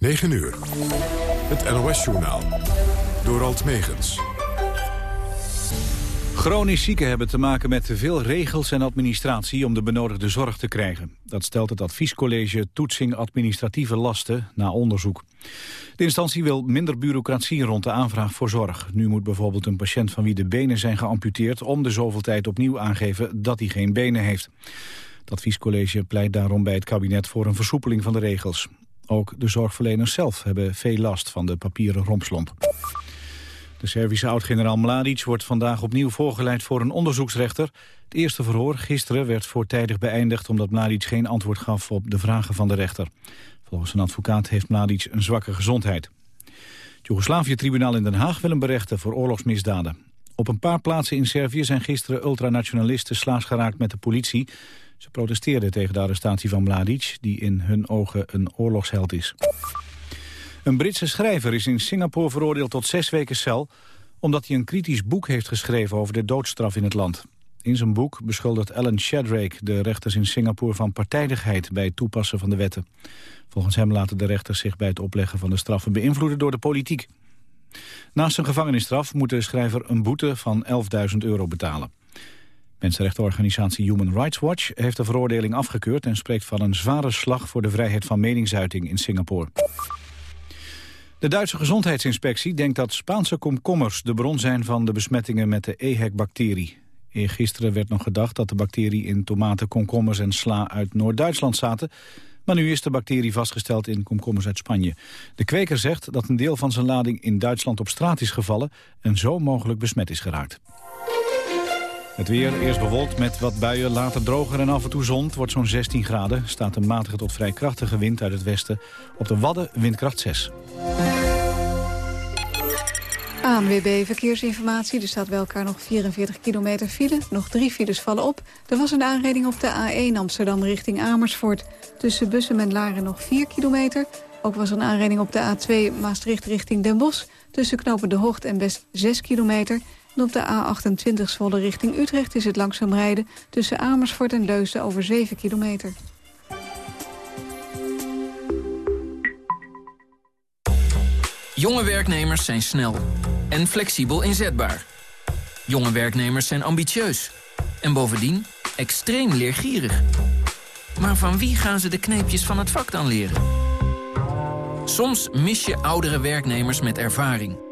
9 uur. Het NOS-journaal. Door Alt Megens. Chronisch zieken hebben te maken met te veel regels en administratie om de benodigde zorg te krijgen. Dat stelt het adviescollege Toetsing Administratieve Lasten na onderzoek. De instantie wil minder bureaucratie rond de aanvraag voor zorg. Nu moet bijvoorbeeld een patiënt van wie de benen zijn geamputeerd om de zoveel tijd opnieuw aangeven dat hij geen benen heeft. Het adviescollege pleit daarom bij het kabinet voor een versoepeling van de regels. Ook de zorgverleners zelf hebben veel last van de papieren rompslomp. De Servische oud-generaal Mladic wordt vandaag opnieuw voorgeleid voor een onderzoeksrechter. Het eerste verhoor gisteren werd voortijdig beëindigd... omdat Mladic geen antwoord gaf op de vragen van de rechter. Volgens een advocaat heeft Mladic een zwakke gezondheid. Het Joegoslavië-tribunaal in Den Haag wil hem berechten voor oorlogsmisdaden. Op een paar plaatsen in Servië zijn gisteren ultranationalisten slaags geraakt met de politie. Ze protesteerden tegen de arrestatie van Mladic, die in hun ogen een oorlogsheld is. Een Britse schrijver is in Singapore veroordeeld tot zes weken cel... omdat hij een kritisch boek heeft geschreven over de doodstraf in het land. In zijn boek beschuldigt Alan Shadrake de rechters in Singapore van partijdigheid bij het toepassen van de wetten. Volgens hem laten de rechters zich bij het opleggen van de straffen beïnvloeden door de politiek. Naast zijn gevangenisstraf moet de schrijver een boete van 11.000 euro betalen. Mensenrechtenorganisatie Human Rights Watch heeft de veroordeling afgekeurd... en spreekt van een zware slag voor de vrijheid van meningsuiting in Singapore. De Duitse gezondheidsinspectie denkt dat Spaanse komkommers de bron zijn van de besmettingen met de EHEC-bacterie. Gisteren werd nog gedacht dat de bacterie in tomaten, komkommers en sla uit Noord-Duitsland zaten. Maar nu is de bacterie vastgesteld in komkommers uit Spanje. De kweker zegt dat een deel van zijn lading in Duitsland op straat is gevallen en zo mogelijk besmet is geraakt. Het weer eerst bewolkt met wat buien, later droger en af en toe zon. Het wordt zo'n 16 graden. Staat een matige tot vrij krachtige wind uit het westen. Op de Wadden windkracht 6. ANWB Verkeersinformatie. Er staat bij elkaar nog 44 kilometer file. Nog drie files vallen op. Er was een aanrijding op de A1 Amsterdam richting Amersfoort. Tussen Bussum en Laren nog 4 kilometer. Ook was er een aanrijding op de A2 Maastricht richting Den Bosch. Tussen Knopen de Hocht en Best 6 kilometer. Op de A28 Zwolle richting Utrecht is het langzaam rijden... tussen Amersfoort en Leusden over 7 kilometer. Jonge werknemers zijn snel en flexibel inzetbaar. Jonge werknemers zijn ambitieus en bovendien extreem leergierig. Maar van wie gaan ze de kneepjes van het vak dan leren? Soms mis je oudere werknemers met ervaring.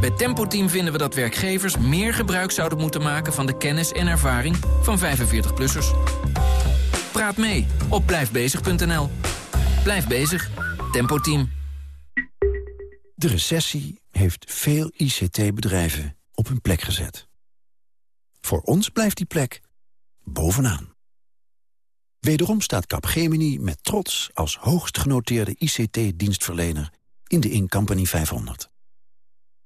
Bij Tempo Team vinden we dat werkgevers meer gebruik zouden moeten maken... van de kennis en ervaring van 45-plussers. Praat mee op blijfbezig.nl. Blijf bezig. Tempo Team. De recessie heeft veel ICT-bedrijven op hun plek gezet. Voor ons blijft die plek bovenaan. Wederom staat Capgemini met trots als hoogst genoteerde ICT-dienstverlener in de Incompany 500.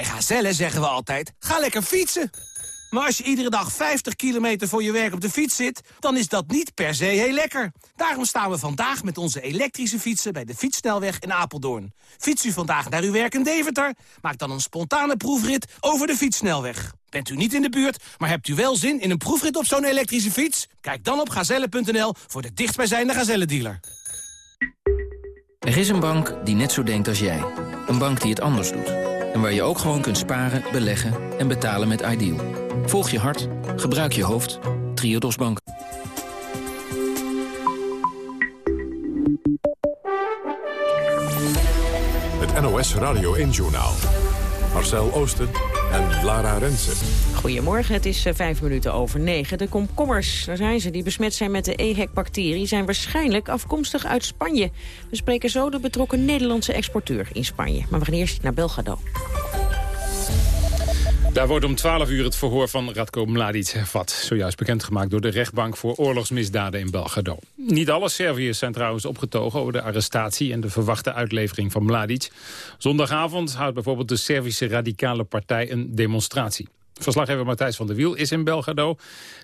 Bij Gazelle zeggen we altijd, ga lekker fietsen. Maar als je iedere dag 50 kilometer voor je werk op de fiets zit... dan is dat niet per se heel lekker. Daarom staan we vandaag met onze elektrische fietsen... bij de Fietssnelweg in Apeldoorn. Fiets u vandaag naar uw werk in Deventer? Maak dan een spontane proefrit over de Fietssnelweg. Bent u niet in de buurt, maar hebt u wel zin in een proefrit op zo'n elektrische fiets? Kijk dan op gazelle.nl voor de dichtstbijzijnde Gazelle-dealer. Er is een bank die net zo denkt als jij. Een bank die het anders doet. En waar je ook gewoon kunt sparen, beleggen en betalen met Ideal. Volg je hart, gebruik je hoofd. Triodos Bank. Het NOS Radio 1-journaal. Marcel Oosten en Lara Rensen. Goedemorgen, het is uh, vijf minuten over negen. De komkommers, daar zijn ze, die besmet zijn met de EHEC-bacterie... zijn waarschijnlijk afkomstig uit Spanje. We spreken zo de betrokken Nederlandse exporteur in Spanje. Maar we gaan eerst naar Belgrado. Daar wordt om 12 uur het verhoor van Radko Mladic hervat. Zojuist bekendgemaakt door de rechtbank voor oorlogsmisdaden in Belgrado. Niet alle Serviërs zijn trouwens opgetogen over de arrestatie... en de verwachte uitlevering van Mladic. Zondagavond houdt bijvoorbeeld de Servische Radicale Partij een demonstratie. Verslaggever Matthijs van der Wiel is in Belgrado.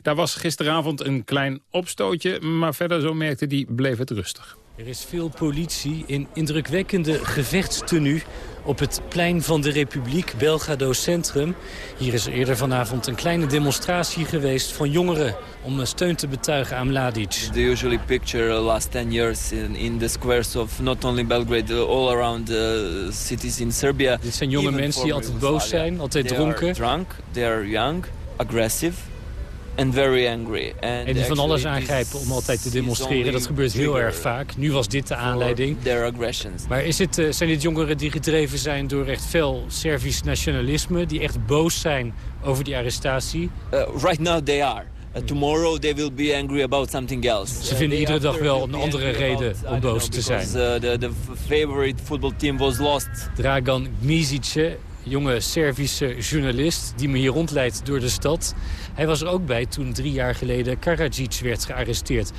Daar was gisteravond een klein opstootje, maar verder, zo merkte die, bleef het rustig. Er is veel politie in indrukwekkende gevechtstenue op het plein van de Republiek, Belgrado Centrum. Hier is er eerder vanavond een kleine demonstratie geweest van jongeren om steun te betuigen aan Mladic. They usually picture the last 10 years in, in the squares of not only Belgrade, uh, all around the cities in Serbia. Dit zijn jonge mensen die altijd boos zijn, altijd dronken. They are drunk, they are young, aggressive. And very angry. And en die van alles aangrijpen om altijd te demonstreren. Dat gebeurt heel erg vaak. Nu was dit de aanleiding. Maar is het, uh, zijn dit jongeren die gedreven zijn door echt fel Servisch nationalisme? Die echt boos zijn over die arrestatie? Uh, right now they are. Uh, tomorrow they will be angry about something else. Ze vinden iedere dag wel een andere reden om boos te zijn. The, the favorite football team was lost. Dragan Misic, jonge Servische journalist die me hier rondleidt door de stad. Hij was er ook bij toen drie jaar geleden Karadzic werd gearresteerd.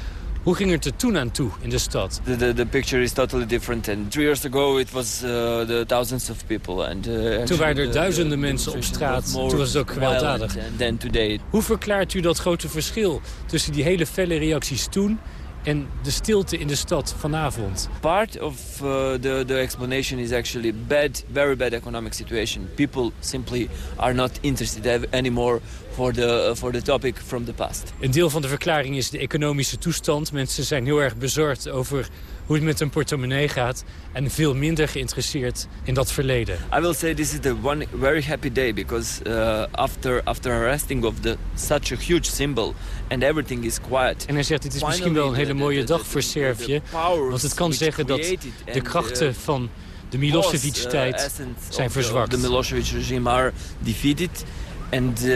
Hoe ging het er toen aan toe in de stad? The, the, the picture is totally different. And three years ago it was uh, the thousands of people. And, uh, toen waren er duizenden mensen op straat. Toen was het ook gewelddadig. Today. Hoe verklaart u dat grote verschil tussen die hele felle reacties toen en de stilte in de stad vanavond. Part of uh, the, the explanation is actually bad, very bad economic situation. People simply are not interested anymore for the, for the topic from the past. Een deel van de verklaring is de economische toestand. Mensen zijn heel erg bezorgd over hoe het met hun portemonnee gaat... en veel minder geïnteresseerd in dat verleden. I will say this is the one very happy day... because uh, after, after arresting of the, such a huge symbol... and everything is quiet. En hij zegt, het is misschien wel een hele mooie dag voor Servië... want het kan zeggen dat de krachten van de Milosevic-tijd zijn verzwakt. De Milosevic-regime are defeated and uh,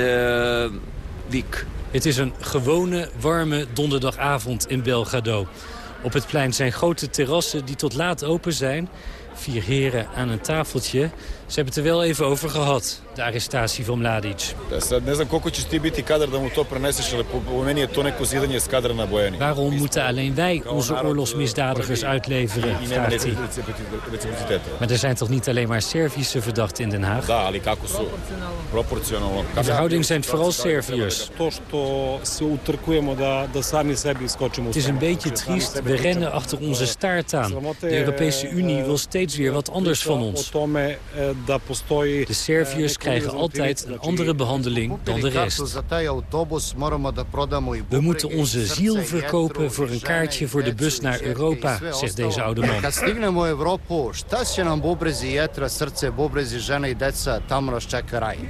weak. Het is een gewone, warme donderdagavond in Belgrado. Op het plein zijn grote terrassen die tot laat open zijn. Vier heren aan een tafeltje. Ze hebben het er wel even over gehad, de arrestatie van Mladic. Waarom moeten alleen wij onze oorlogsmisdadigers uitleveren, vraagt hij. Maar er zijn toch niet alleen maar Servische verdachten in Den Haag? In verhouding zijn het vooral Serviërs. Het is een beetje triest, we rennen achter onze staart aan. De Europese Unie wil steeds weer wat anders van ons. De Serviërs krijgen altijd een andere behandeling dan de rest. We moeten onze ziel verkopen voor een kaartje voor de bus naar Europa, zegt deze oude man.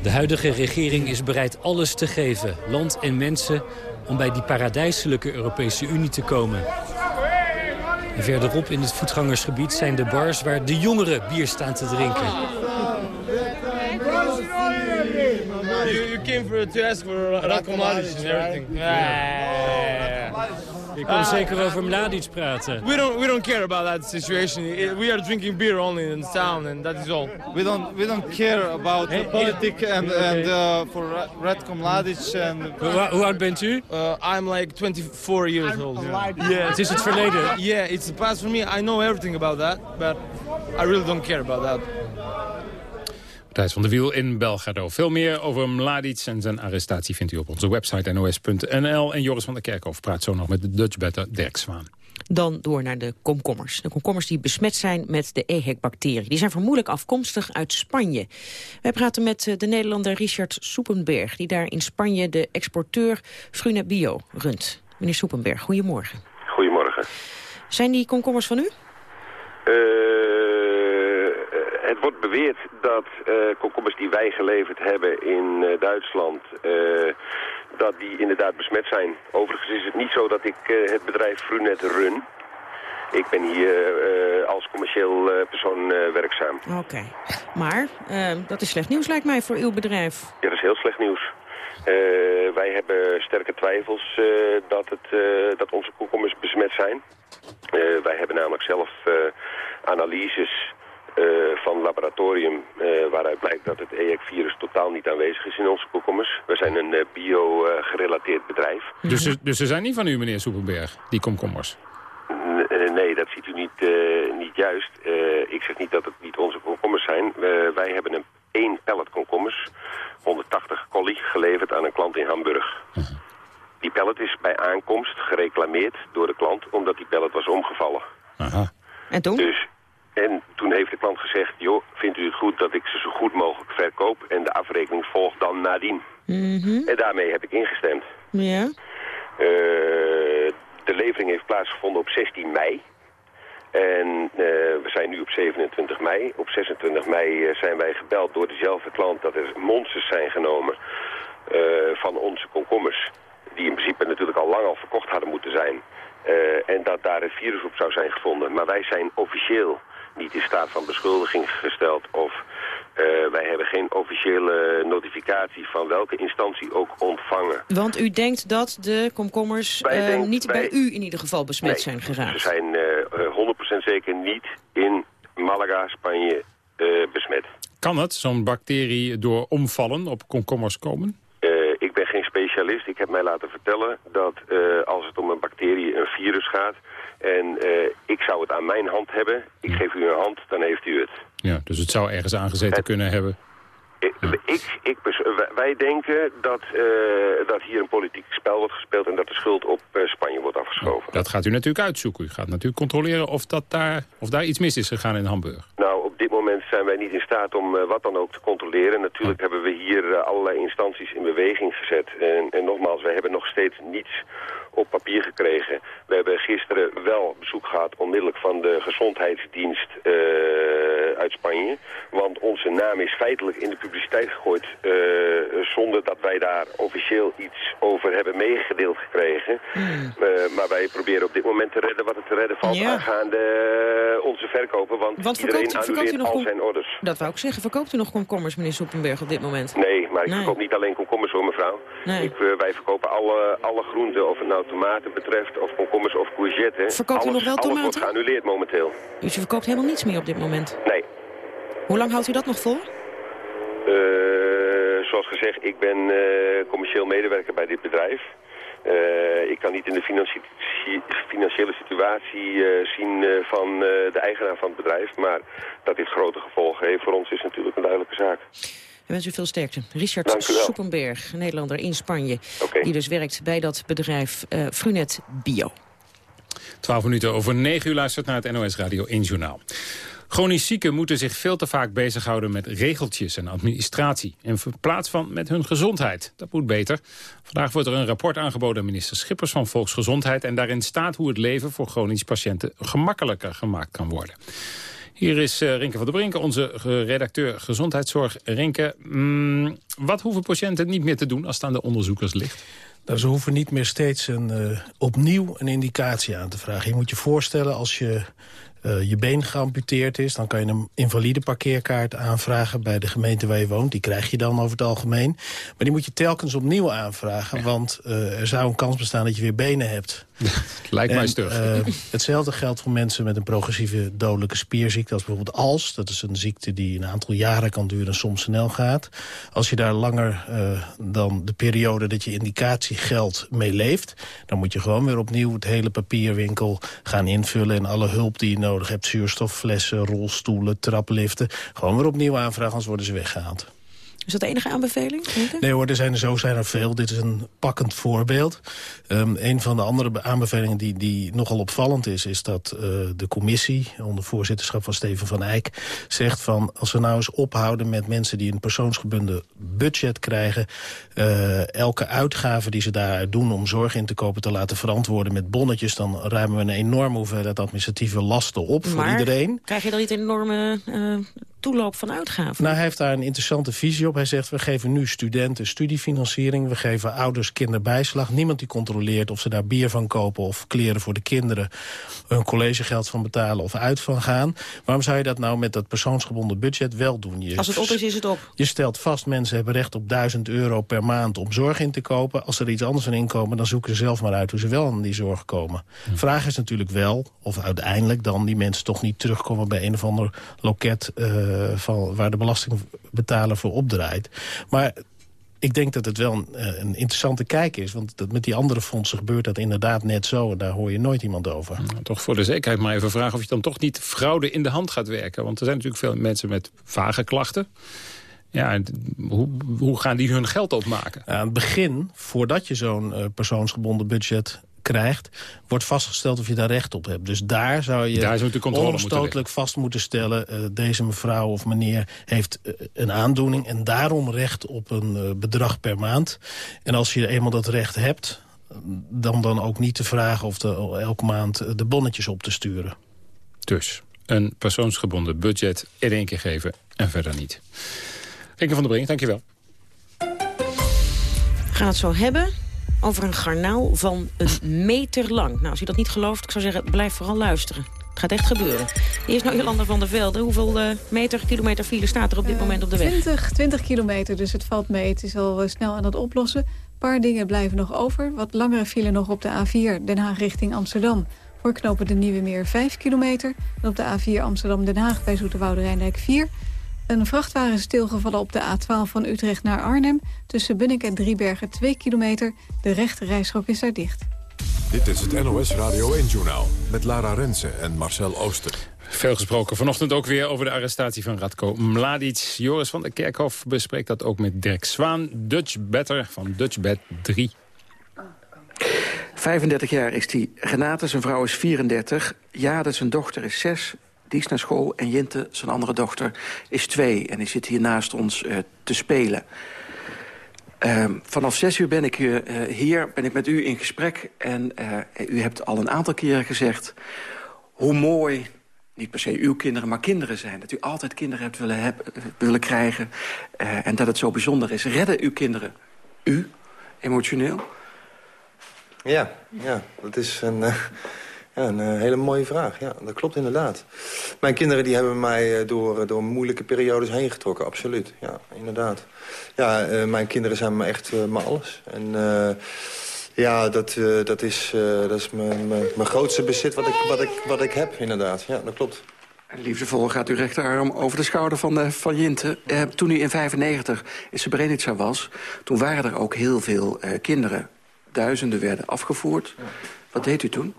De huidige regering is bereid alles te geven, land en mensen, om bij die paradijselijke Europese Unie te komen. En verderop in het voetgangersgebied zijn de bars waar de jongeren bier staan te drinken. Came for, to ask for Mladic and everything. Yeah. Je kon zeker over Mladic praten. We don't we don't care about that situation. We are drinking beer only in the town and that is all. We don't we don't care about hey, politics and and uh, for Radko Mladic and. Hoe oud bent u? Uh, I'm like 24 years old. Yeah. Het is het verleden. Yeah, it's the past for me. I know everything about that, but I really don't care about that. Thijs van de Wiel in Belgrado. Veel meer over Mladic en zijn arrestatie vindt u op onze website nos.nl. En Joris van der Kerkhof praat zo nog met de Dutch better Dirk Zwaan. Dan door naar de komkommers. De komkommers die besmet zijn met de EHEC-bacterie. Die zijn vermoedelijk afkomstig uit Spanje. Wij praten met de Nederlander Richard Soepenberg... die daar in Spanje de exporteur Frune Bio runt. Meneer Soepenberg, goedemorgen. Goedemorgen. Zijn die komkommers van u? Uh, het wordt beweerd dat uh, komkommers die wij geleverd hebben in uh, Duitsland... dat die inderdaad besmet zijn. Overigens is het niet zo dat ik het bedrijf Frunet run. Ik ben hier als commercieel persoon werkzaam. Oké, maar dat is slecht nieuws lijkt mij voor uw bedrijf. Ja, dat is heel slecht nieuws. wij hebben sterke twijfels dat, het, dat onze komkommers besmet zijn. wij hebben namelijk zelf analyses eh, van laboratorium eh, waaruit blijkt dat het EHEC-virus totaal niet aanwezig is in onze komkommers. We zijn een bio-gerelateerd bedrijf. Dus, ze- dus ze zijn niet van u, meneer Soepenberg, die komkommers? N- nee, dat ziet u niet, eh, niet juist. Eh, ik zeg niet dat het niet onze komkommers zijn. Wij hebben een één pallet komkommers, 180 collie, geleverd aan een klant in Hamburg. Die pallet is bij aankomst gereclameerd door de klant omdat die pallet was omgevallen. En toen? Dus, en toen heeft de klant gezegd, joh, vindt u het goed dat ik ze zo goed mogelijk verkoop en de afrekening volgt dan nadien. Mhm. En daarmee heb ik ingestemd. Ja. Eh, de levering heeft plaatsgevonden op 16 mei. En eh, we zijn nu op 27 mei. Op 26 mei eh, zijn wij gebeld door dezelfde klant dat er monsters zijn genomen van onze komkommers. Die in principe natuurlijk al lang al verkocht hadden moeten zijn. En dat daar een virus op zou zijn gevonden. Maar wij zijn officieel niet in staat van beschuldiging gesteld of eh, wij hebben geen officiële notificatie van welke instantie ook ontvangen. Want u denkt dat de komkommers eh, niet bij u in ieder geval besmet Nee, zijn Ze geraakt. zijn eh, eh, 100% zeker niet in Malaga, Spanje eh, besmet. Kan het, zo'n bacterie, door omvallen op komkommers komen? Eh, ik ben geen specialist. Ik heb mij laten vertellen dat eh, als het om een bacterie, een virus gaat... en eh, ik zou het aan mijn hand hebben, ik geef u een hand, dan heeft u het. Ja, dus het zou ergens aangezeten kunnen hebben. Ik, ik, pers- wij- denken dat, eh, dat hier een politiek spel wordt gespeeld... en dat de schuld op eh, Spanje wordt afgeschoven. Dat gaat u natuurlijk uitzoeken. U gaat natuurlijk controleren of, dat daar, of daar iets mis is gegaan in Hamburg. Nou, op dit moment zijn wij niet in staat om eh, wat dan ook te controleren. Natuurlijk hebben we hier eh, allerlei instanties in beweging gezet. En, en nogmaals, wij hebben nog steeds niets op papier gekregen. We hebben gisteren wel bezoek gehad onmiddellijk van de gezondheidsdienst eh, uit Spanje. Want onze naam is feitelijk in de publiciteit gegooid eh, zonder dat wij daar officieel iets over hebben meegedeeld gekregen. Eh, maar wij proberen op dit moment te redden wat het te redden valt Ja. aangaande eh, onze verkopen. Want, Want iedereen verkoopt, verkoopt u nog al zijn orders. Dat wou ik zeggen. Verkoopt u nog komkommers, meneer Soepenberg, op dit moment? Nee, maar ik Nee. verkoop niet alleen komkommers hoor mevrouw. Nee. Ik, wij verkopen alle, alle groenten, of het nou tomaten betreft, of komkommers of courgetten. Verkoopt u alles, nog wel Alles wordt tomaten? geannuleerd momenteel. Dus u verkoopt helemaal niets meer op dit moment? Nee. Hoe lang houdt u dat nog vol? Eh, zoals gezegd, ik ben eh, commercieel medewerker bij dit bedrijf. Eh, ik kan niet in de financi- financiële situatie zien van eh, de eigenaar van het bedrijf. Maar dat dit grote gevolgen heeft voor ons is natuurlijk een duidelijke zaak. Ik wens u veel sterkte. Richard. Soepenberg, Nederlander in Spanje... die dus werkt bij dat bedrijf eh Frunet Bio. 12 minuten over 9 uur luistert naar het NOS Radio 1 Journaal. Chronisch zieken moeten zich veel te vaak bezighouden met regeltjes en administratie. In plaats van met hun gezondheid. Dat moet beter. Vandaag wordt er een rapport aangeboden aan minister Schippers van Volksgezondheid. En daarin staat hoe het leven voor chronisch patiënten gemakkelijker gemaakt kan worden. Hier is Rinke van der Brinken, onze eh, redacteur gezondheidszorg. Rinke, mm, wat hoeven patiënten niet meer te doen als het aan de onderzoekers ligt? Nou, ze hoeven niet meer steeds een, eh, opnieuw een indicatie aan te vragen. Je moet je voorstellen, als je eh, je been geamputeerd is... dan kan je een invalide parkeerkaart aanvragen bij de gemeente waar je woont. Die krijg je dan over het algemeen. Maar die moet je telkens opnieuw aanvragen. Want eh, er zou een kans bestaan dat je weer benen hebt. Lijkt mij stug. eh, hetzelfde geldt voor mensen met een progressieve dodelijke spierziekte... als bijvoorbeeld ALS. Dat is een ziekte die een aantal jaren kan duren en soms snel gaat. Als je daar langer dan de periode dat je indicatie geldt mee leeft... dan moet je gewoon weer opnieuw het hele papierwinkel gaan invullen... en alle hulp die je nodig hebt, zuurstofflessen, rolstoelen, trapliften... gewoon weer opnieuw aanvragen, anders worden ze weggehaald. Is dat de enige aanbeveling? Nee hoor, er zijn er zo zijn er veel. Dit is een pakkend voorbeeld. Um, een van de andere be- aanbevelingen die, die nogal opvallend is... is dat uh, de commissie, onder voorzitterschap van Steven van Eyck... zegt van, als we nou eens ophouden met mensen... die een persoonsgebonden budget krijgen... Uh, elke uitgave die ze daaruit doen om zorg in te kopen... te laten verantwoorden met bonnetjes... dan ruimen we een enorme hoeveelheid administratieve lasten op voor iedereen. krijg je dan niet enorme uh, toeloop van uitgaven. Nou, hij heeft daar een interessante visie op. Hij zegt, we geven nu studenten studiefinanciering. We geven ouders kinderbijslag. Niemand die controleert of ze daar bier van kopen... of kleren voor de kinderen, hun collegegeld van betalen of uit van gaan. Waarom zou je dat nou met dat persoonsgebonden budget wel doen? Je, Als het op is, is het op. Je stelt vast, mensen hebben recht op 1000 euro per maand om zorg in te kopen. Als er iets anders aan inkomen, dan zoeken ze zelf maar uit hoe ze wel aan die zorg komen. De vraag is natuurlijk wel of uiteindelijk dan die mensen toch niet terugkomen bij een of ander loket uh, van, waar de belastingbetaler voor opdraait. Maar ik denk dat het wel een, een, interessante kijk is. Want dat met die andere fondsen gebeurt dat inderdaad net zo. En daar hoor je nooit iemand over. Nou, toch voor de zekerheid maar even vragen of je dan toch niet fraude in de hand gaat werken. Want er zijn natuurlijk veel mensen met vage klachten. Ja, hoe, hoe gaan die hun geld opmaken? aan het begin, voordat je zo'n uh, persoonsgebonden budget krijgt, wordt vastgesteld of je daar recht op hebt. Dus daar zou je daar onomstotelijk vast moeten stellen... Uh, deze mevrouw of meneer heeft uh, een aandoening... en daarom recht op een uh, bedrag per maand. En als je eenmaal dat recht hebt... dan dan ook niet te vragen of de, elke maand de bonnetjes op te sturen. Dus een persoonsgebonden budget in één keer geven en verder niet. Inke van der Brink, dankjewel. We gaan het zo hebben over een garnaal van een meter lang. Nou, als u dat niet gelooft, ik zou zeggen, blijf vooral luisteren. Het gaat echt gebeuren. Eerst nou Jolanda van der Velde. Hoeveel uh, meter, kilometer file staat er op dit uh, moment op de weg? 20, 20 kilometer, dus het valt mee. Het is al uh, snel aan het oplossen. Een paar dingen blijven nog over. Wat langere file nog op de A4 Den Haag richting Amsterdam. Voor knopen de Nieuwe Meer 5 kilometer. En op de A4 Amsterdam-Den Haag bij Zoeterwoude Rijndijk 4. Een vrachtwagen is stilgevallen op de A12 van Utrecht naar Arnhem. Tussen Bunnik en Driebergen 2 kilometer. De rechte reisschok is daar dicht. Dit is het NOS Radio 1-journaal met Lara Rensen en Marcel Ooster. Veel gesproken. Vanochtend ook weer over de arrestatie van Radko Mladic. Joris van der Kerkhof bespreekt dat ook met Dirk Zwaan. Dutch Better van Dutchbed 3. 35 jaar is hij. Renate, zijn vrouw, is 34. Jade, zijn dochter, is 6. Die is naar school en Jinte, zijn andere dochter, is twee. En die zit hier naast ons uh, te spelen. Uh, vanaf zes uur ben ik uh, hier, ben ik met u in gesprek. En u hebt al een aantal keren gezegd... hoe mooi, niet per se uw kinderen, maar kinderen zijn. Dat u altijd kinderen hebt willen, heb, willen krijgen. en dat het zo bijzonder is. Redden uw kinderen u emotioneel? Ja, ja dat is een... Ja, een uh, hele mooie vraag. Ja, dat klopt inderdaad. Mijn kinderen die hebben mij uh, door, door moeilijke periodes heen getrokken, absoluut. Ja, inderdaad. Ja, uh, mijn kinderen zijn me echt mijn alles. En ja, dat, dat is, dat is mijn, mijn, grootste bezit wat ik, wat, ik, wat ik heb, inderdaad. Ja, dat klopt. Liefdevol gaat uw rechterarm over de schouder van, de, van Jinte. toen u in 95 in Srebrenica was, toen waren er ook heel veel kinderen. Duizenden werden afgevoerd. Wat deed u toen?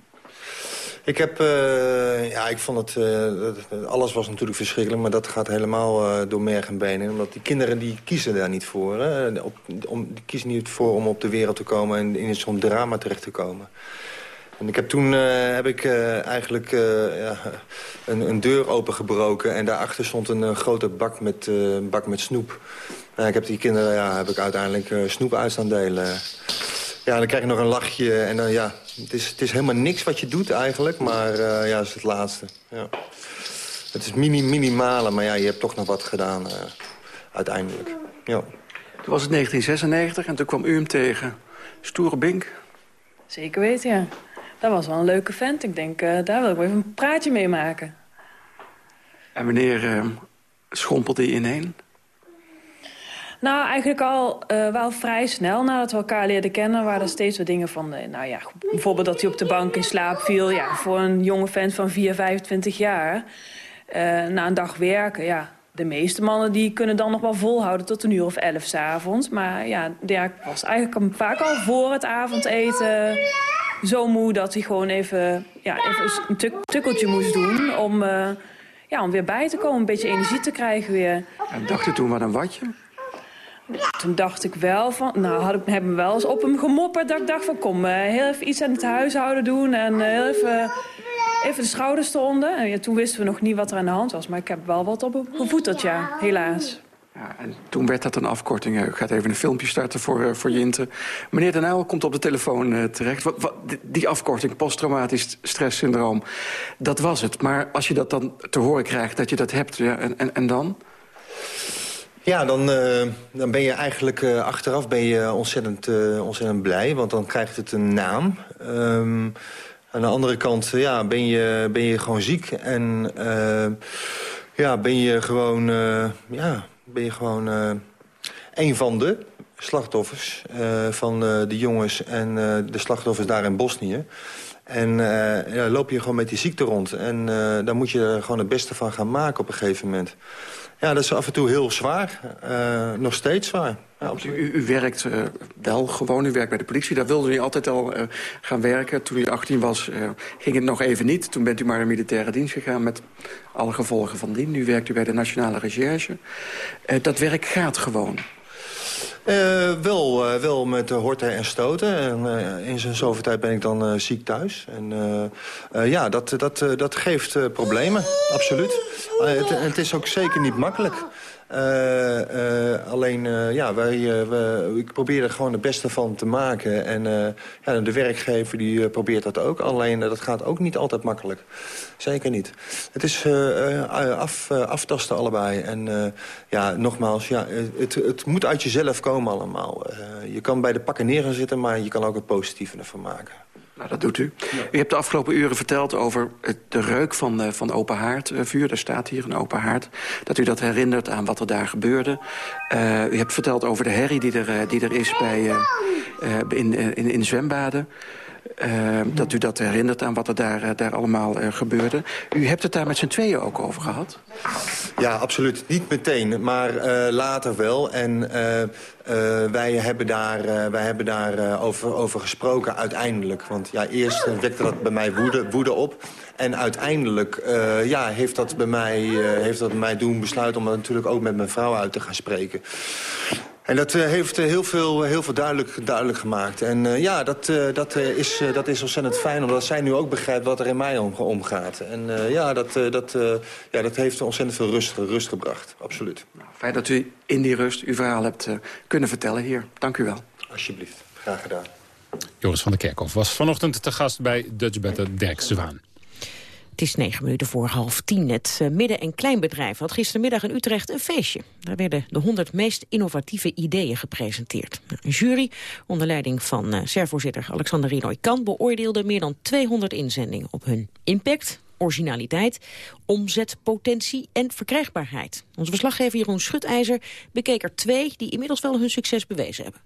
Ik heb, uh, ja, ik vond het, uh, alles was natuurlijk verschrikkelijk, maar dat gaat helemaal uh, door merg en benen. Omdat die kinderen die kiezen daar niet voor. Hè? Om, die kiezen niet voor om op de wereld te komen en in zo'n drama terecht te komen. En ik heb toen heb ik eigenlijk ja, een, een, deur opengebroken en daarachter stond een grote bak met, bak met snoep. En ik heb die kinderen ja, heb ik uiteindelijk snoep uit staan delen. Ja, dan krijg je nog een lachje en dan ja, het is, het is helemaal niks wat je doet eigenlijk, maar uh, ja, dat is het laatste. Ja. Het is mini, minimale, maar ja, je hebt toch nog wat gedaan uh, uiteindelijk. Ja. Toen was het 1996 en toen kwam u hem tegen. Stoere Bink. Zeker weten, ja. Dat was wel een leuke vent. Ik denk, uh, daar wil ik wel even een praatje mee maken. En wanneer schompelde hij ineen? Nou, eigenlijk al uh, wel vrij snel nadat we elkaar leerden kennen... waren er steeds wat dingen van... Uh, nou ja, bijvoorbeeld dat hij op de bank in slaap viel. Ja, voor een jonge vent van 4, 25 jaar. Uh, na een dag werken, ja... De meeste mannen die kunnen dan nog wel volhouden tot een uur of elf s'avonds. Maar ja, Dirk was eigenlijk vaak al voor het avondeten zo moe... dat hij gewoon even, ja, even een tuk tukkeltje moest doen om, ja, om weer bij te komen. Een beetje energie te krijgen weer. En dacht u toen wat een watje? Toen dacht ik wel van, nou had ik, heb me wel eens op hem gemopperd dat ik dacht van kom, uh, heel even iets aan het huishouden doen en uh, heel even, even de schouders eronder. En ja, toen wisten we nog niet wat er aan de hand was, maar ik heb wel wat op hem gevoeterd, ja, helaas. Ja, en toen werd dat een afkorting. Ik ga even een filmpje starten voor, uh, voor Jinte. Meneer Den Uyl komt op de telefoon terecht. Wat, die afkorting, posttraumatisch stresssyndroom, dat was het. Maar als je dat dan te horen krijgt, dat je dat hebt, ja, en, en, en dan? Ja, dan, uh, dan ben je eigenlijk uh, achteraf ben je ontzettend, uh, ontzettend blij. Want dan krijgt het een naam. Um, aan de andere kant ja, ben, je, ben je gewoon ziek. En ja, ben je gewoon, ja, ben je gewoon een van de slachtoffers... van de jongens en de slachtoffers daar in Bosnië. En ja, loop je gewoon met die ziekte rond. En daar moet je gewoon het beste van gaan maken op een gegeven moment. Ja, dat is af en toe heel zwaar. Uh, nog steeds zwaar. Ja, u, u, werkt uh, wel gewoon, u werkt bij de politie. Daar wilde u altijd al uh, gaan werken. Toen u 18 was, ging het nog even niet. Toen bent u maar in militaire dienst gegaan met alle gevolgen van dien. Nu werkt u bij de Nationale Recherche. dat werk gaat gewoon. Uh, wel, uh, wel met horten en stoten. En, in zijn zoveel tijd ben ik dan ziek thuis. En ja, dat, dat, dat geeft problemen, absoluut. Het, het, is ook zeker niet makkelijk. Uh, uh, alleen, uh, ja, wij, we, ik probeer er gewoon het beste van te maken. En ja, de werkgever die probeert dat ook. Alleen, dat gaat ook niet altijd makkelijk. Zeker niet. Het is af, aftasten allebei. En ja, nogmaals, ja, het, het moet uit jezelf komen allemaal. je kan bij de pakken neer gaan zitten, maar je kan ook het positieve ervan maken. Nou, dat doet u. U hebt de afgelopen uren verteld over de reuk van, uh, van open haardvuur. Er staat hier een open haard. Dat u dat herinnert aan wat er daar gebeurde. Uh, u hebt verteld over de herrie die er, uh, die er is bij, in, in, in zwembaden. Uh, dat u dat herinnert aan wat er daar, uh, daar allemaal uh, gebeurde. U hebt het daar met z'n tweeën ook over gehad? Ja, absoluut. Niet meteen, maar later wel. En wij hebben daar, wij hebben daar over, over gesproken uiteindelijk. Want ja, eerst wekte dat bij mij woede, woede op. En uiteindelijk ja, heeft, dat bij mij, heeft dat mij doen besluiten... om natuurlijk ook met mijn vrouw uit te gaan spreken. En dat uh, heeft uh, heel veel, heel veel duidelijk, duidelijk gemaakt. En uh, ja, dat, dat, is, dat is ontzettend fijn, omdat zij nu ook begrijpt wat er in mij om, omgaat. En ja, dat, dat, ja, dat heeft ontzettend veel rust, rust gebracht, absoluut. Nou, fijn dat u in die rust uw verhaal hebt kunnen vertellen hier. Dank u wel. Alsjeblieft, graag gedaan. Joris van der Kerkhoff was vanochtend te gast bij Dutch Better Dirk Zwaan. Het is negen minuten voor half tien. Het eh, midden- en kleinbedrijf had gistermiddag in Utrecht een feestje. Daar werden de 100 meest innovatieve ideeën gepresenteerd. Een jury onder leiding van uh, voorzitter Alexander Rinoy Kan... beoordeelde meer dan 200 inzendingen op hun impact, originaliteit, omzetpotentie en verkrijgbaarheid. Onze verslaggever Jeroen Schutijzer bekeek er twee... die inmiddels wel hun succes bewezen hebben.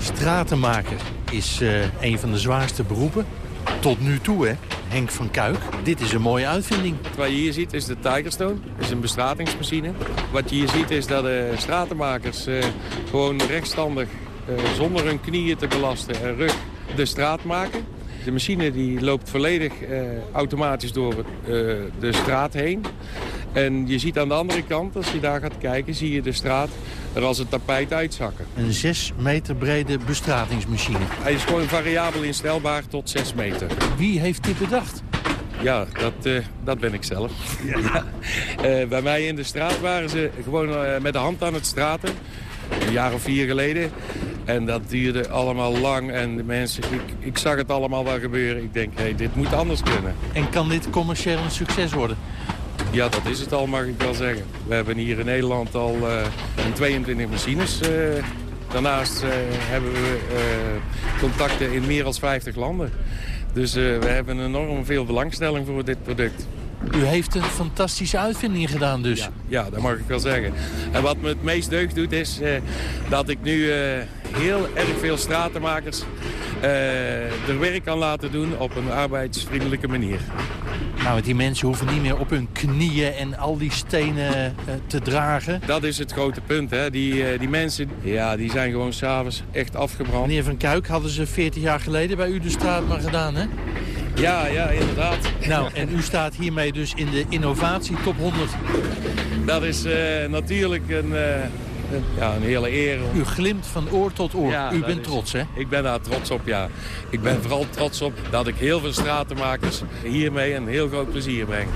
Stratenmaker is uh, een van de zwaarste beroepen. Tot nu toe, hè. Henk van Kuik. Dit is een mooie uitvinding. Wat je hier ziet is de Tigerstone. Dat is een bestratingsmachine. Wat je hier ziet is dat de stratenmakers uh, gewoon rechtstandig... Zonder hun knieën te belasten en rug de straat maken. De machine die loopt volledig automatisch door de straat heen. En je ziet aan de andere kant, als je daar gaat kijken, zie je de straat er als een tapijt uitzakken. Een 6 meter brede bestratingsmachine. Hij is gewoon variabel instelbaar tot 6 meter. Wie heeft dit bedacht? Ja, dat, uh, dat ben ik zelf. Ja. uh, bij mij in de straat waren ze gewoon uh, met de hand aan het straten. Een jaar of vier geleden. En dat duurde allemaal lang. En de mensen, ik, ik zag het allemaal wel gebeuren. Ik denk, hé, hey, dit moet anders kunnen. En kan dit commercieel een succes worden? Ja, dat is het al, mag ik wel zeggen. We hebben hier in Nederland al uh, 22 machines. Uh, daarnaast uh, hebben we contacten in meer dan 50 landen. Dus we hebben enorm veel belangstelling voor dit product. U heeft een fantastische uitvinding gedaan dus. Ja, ja, dat mag ik wel zeggen. En wat me het meest deugd doet is dat ik nu heel erg veel stratenmakers uh, er werk kan laten doen op een arbeidsvriendelijke manier. Nou, want die mensen hoeven niet meer op hun knieën en al die stenen te dragen. Dat is het grote punt, hè. Die, die mensen ja, die zijn gewoon s'avonds echt afgebrand. Meneer Van Kuik hadden ze 40 jaar geleden bij u de straat maar gedaan, hè? Ja, ja, inderdaad. Nou, en u staat hiermee dus in de innovatie top 100. Dat is uh, natuurlijk een, een, ja, een hele eer. U glimt van oor tot oor. Ja, u bent trots, hè? Ik ben daar trots op, ja. Ik ben vooral trots op dat ik heel veel stratenmakers hiermee een heel groot plezier breng.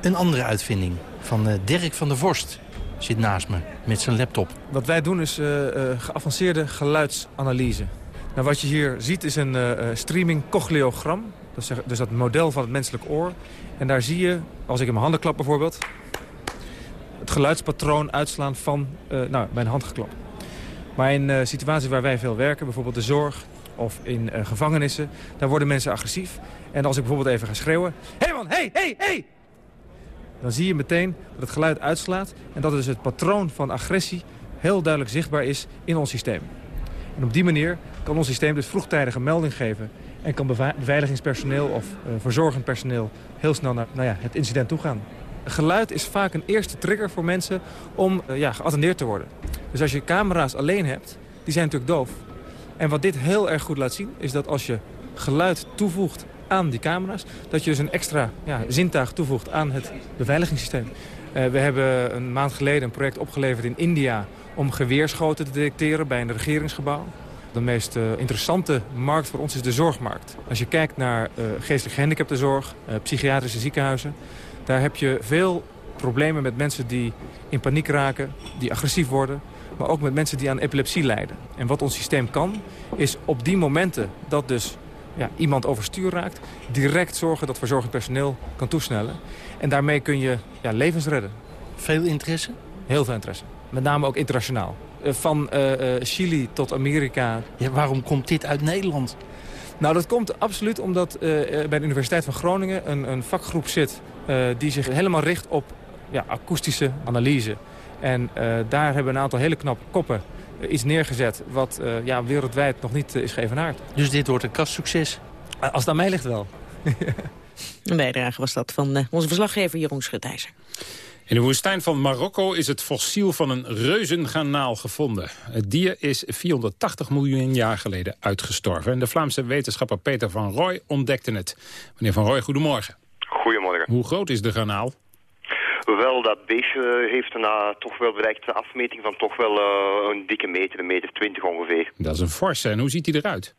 Een andere uitvinding van uh, Dirk van der Vorst zit naast me met zijn laptop. Wat wij doen is uh, geavanceerde geluidsanalyse. Nou, wat je hier ziet is een streaming cochleogram. Dat is dus dat model van het menselijk oor. En daar zie je, als ik in mijn handen klap bijvoorbeeld... het geluidspatroon uitslaan van nou, mijn handgeklap. Maar in situaties waar wij veel werken, bijvoorbeeld de zorg of in gevangenissen... daar worden mensen agressief. En als ik bijvoorbeeld even ga schreeuwen... Hé hey man, hey, hey! Hey! dan zie je meteen dat het geluid uitslaat... en dat dus het patroon van agressie heel duidelijk zichtbaar is in ons systeem. En op die manier kan ons systeem dus vroegtijdige melding geven... en kan beveiligingspersoneel of verzorgend personeel heel snel naar nou ja, het incident toe gaan. Geluid is vaak een eerste trigger voor mensen om uh, ja, geattendeerd te worden. Dus als je camera's alleen hebt, die zijn natuurlijk doof. En wat dit heel erg goed laat zien, is dat als je geluid toevoegt aan die camera's. Dat je dus een extra ja, zintuig toevoegt aan het beveiligingssysteem. Uh, we hebben een maand geleden een project opgeleverd in India... om geweerschoten te detecteren bij een regeringsgebouw. De meest uh, interessante markt voor ons is de zorgmarkt. Als je kijkt naar uh, geestelijk gehandicaptenzorg, psychiatrische ziekenhuizen... daar heb je veel problemen met mensen die in paniek raken, die agressief worden maar ook met mensen die aan epilepsie lijden. En wat ons systeem kan, is op die momenten dat dus ja, iemand overstuur raakt... direct zorgen dat verzorgend personeel kan toesnellen. En daarmee kun je ja, levens redden. Veel interesse? Heel veel interesse. Met name ook internationaal. Eh, van uh, Chili tot Amerika. Ja, waarom komt dit uit Nederland? Nou, dat komt absoluut omdat uh, bij de Universiteit van Groningen een, een vakgroep zit... die zich helemaal richt op ja, akoestische analyse. En daar hebben we een aantal hele knappe koppen eh, iets neergezet wat uh, ja, wereldwijd nog niet uh, is geëvenaard. Dus dit wordt een kastsucces? Als het aan mij ligt wel. een bijdrage was dat van uh, onze verslaggever Jeroen Schutijzer. In de woestijn van Marokko is het fossiel van een reuzenganaal gevonden. Het dier is 480 miljoen jaar geleden uitgestorven. En de Vlaamse wetenschapper Peter van Roy ontdekte het. Meneer van Roy, goedemorgen. Hoe groot is de granaal? Wel, dat beestje heeft een toch wel bereikt afmeting van toch wel uh, een dikke meter, een meter twintig ongeveer. Dat is een forse. En hoe ziet hij eruit?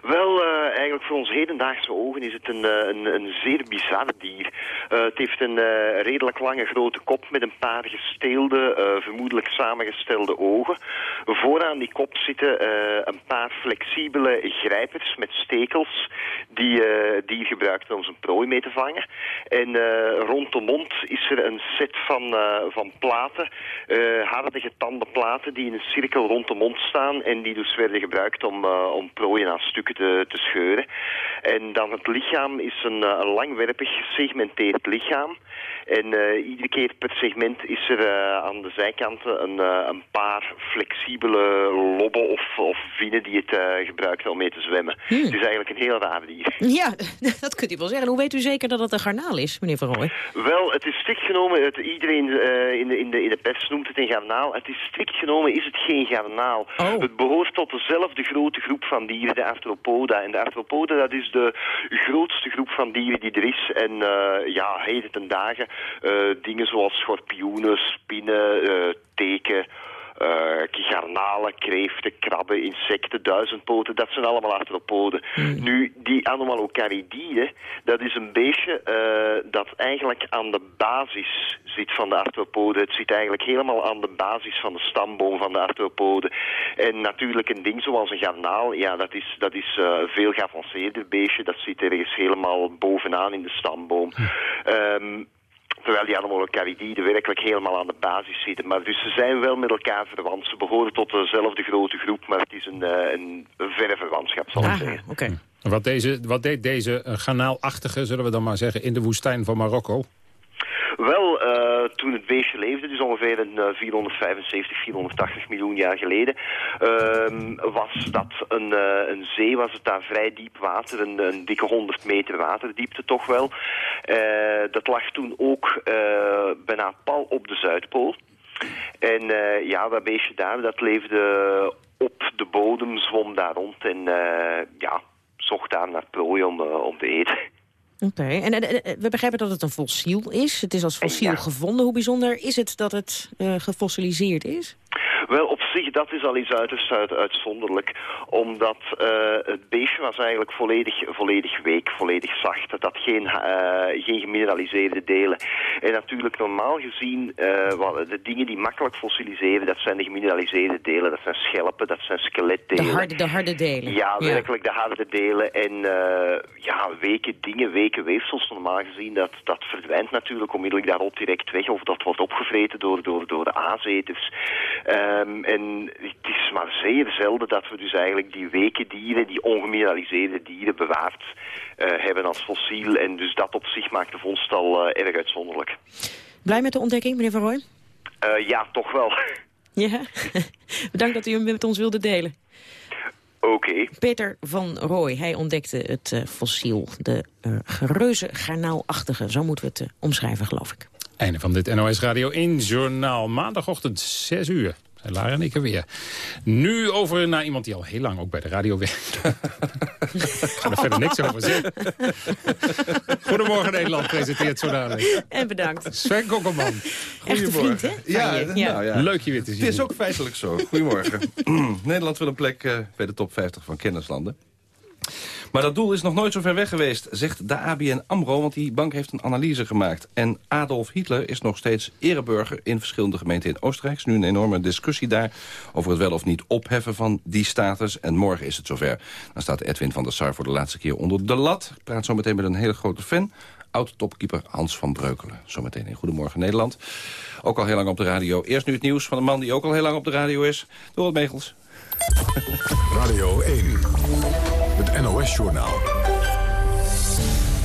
Wel, uh, eigenlijk voor ons hedendaagse ogen is het een, een, een zeer bizar dier. Uh, het heeft een redelijk lange grote kop met een paar gesteelde, vermoedelijk samengestelde ogen. Vooraan die kop zitten een paar flexibele grijpers met stekels die dier gebruikt om zijn prooi mee te vangen. En rond de mond is er een set van, van platen, harde getande platen die in een cirkel rond de mond staan en die dus werden gebruikt om, om prooien aan stukken te, te scheuren. En dan het lichaam is een, een langwerpig gesegmenteerd lichaam. En uh, iedere keer per segment is er uh, aan de zijkanten een, uh, een paar flexibele lobben of, of vinnen die het gebruiken om mee te zwemmen. Hmm. Het is eigenlijk een heel raar dier. Ja, dat kunt u wel zeggen. Hoe weet u zeker dat het een garnaal is, meneer Van Rooij? Wel, het is strikt genomen, het, iedereen in, de, in, de, in de pers noemt het een garnaal. Het is strikt genomen is het geen garnaal. Oh. Het behoort tot dezelfde grote groep van dieren, de En de arthropoda, dat is de grootste groep van dieren die er is. En ja, heden ten dagen uh, dingen zoals schorpioenen, spinnen, uh, teken, uh, garnalen, kreeften, krabben, insecten, duizendpoten, dat zijn allemaal arthropoden. Hmm. Nu, die anomalocaridide, dat is een beestje uh, dat eigenlijk aan de basis zit van de arthropoden. Het zit eigenlijk helemaal aan de basis van de stamboom van de arthropoden. En natuurlijk een ding zoals een garnaal, ja, dat is, dat is een veel geavanceerder beestje. Dat zit ergens helemaal bovenaan in de stamboom. Um, Terwijl die anomalocarididen werkelijk helemaal aan de basis zitten. Maar dus ze zijn wel met elkaar verwant. Ze behoren tot dezelfde grote groep, maar het is een, uh, een, een verre verwantschap, zal ik ah, zeggen. Okay. Wat, deze, wat deed deze uh, garnaalachtige, zullen we dan maar zeggen, in de woestijn van Marokko? Toen het beestje leefde, dus ongeveer een, uh, 475, 480 miljoen jaar geleden, uh, was dat een, uh, een zee, was het daar vrij diep water, een, dikke 100 meter waterdiepte toch wel. Uh, dat lag toen ook bijna pal op de Zuidpool. En ja, dat beestje daar, dat leefde op de bodem, zwom daar rond en ja, zocht daar naar prooi om, om te eten. Oké, okay. en, en, en, we begrijpen dat het een fossiel is. Het is als fossiel ja. gevonden. Hoe bijzonder is het dat het uh, gefossiliseerd is? Wel, op zich, dat is al iets uiterst uit, uitzonderlijk. Omdat uh, het beestje was eigenlijk volledig, volledig week, volledig zacht. Dat had geen, uh, geen gemineraliseerde delen. En natuurlijk normaal gezien, uh, de dingen die makkelijk fossiliseren, dat zijn de gemineraliseerde delen. Dat zijn schelpen, dat zijn skeletdelen. De harde, de harde delen. Ja, werkelijk de harde delen. En ja, weken dingen, weken weefsels normaal gezien, dat, dat verdwijnt natuurlijk onmiddellijk daarop direct weg. Of dat wordt opgevreten door, door, door de aaseters. Um, en het is maar zeer zelden dat we dus eigenlijk die weken dieren, die ongemineraliseerde dieren bewaard uh, hebben als fossiel. En dus dat op zich maakt de vondst al uh, erg uitzonderlijk. Blij met de ontdekking, meneer Van Rooij? Uh, ja, toch wel. Ja, bedankt dat u hem met ons wilde delen. Oké. Okay. Peter van Rooij, hij ontdekte het uh, fossiel. De uh, reuze garnaalachtige, zo moeten we het uh, omschrijven, geloof ik. Einde van dit NOS Radio 1 Journaal. Maandagochtend 6 uur. Lara en ik er weer. Nu over naar iemand die al heel lang ook bij de radio werkt. ik ga er verder niks over zeggen. Goedemorgen Nederland presenteert zo dadelijk. En bedankt. Sven Kokkelman. Goedemorgen. Vriend, ja, je, ja. Nou, ja. Leuk je weer te zien. Het is ook feitelijk zo. Goedemorgen. Nederland wil een plek uh, bij de top 50 van kennislanden. Maar dat doel is nog nooit zo ver weg geweest, zegt de ABN AMRO... want die bank heeft een analyse gemaakt. En Adolf Hitler is nog steeds ereburger in verschillende gemeenten in Oostenrijk. Nu een enorme discussie daar over het wel of niet opheffen van die status. En morgen is het zover. Dan staat Edwin van der Sar voor de laatste keer onder de lat. Ik praat zo meteen met een hele grote fan oud-topkeeper Hans van Breukelen. Zometeen in Goedemorgen Nederland. Ook al heel lang op de radio. Eerst nu het nieuws van een man die ook al heel lang op de radio is. Door het Megels. Radio 1. Het NOS-journaal.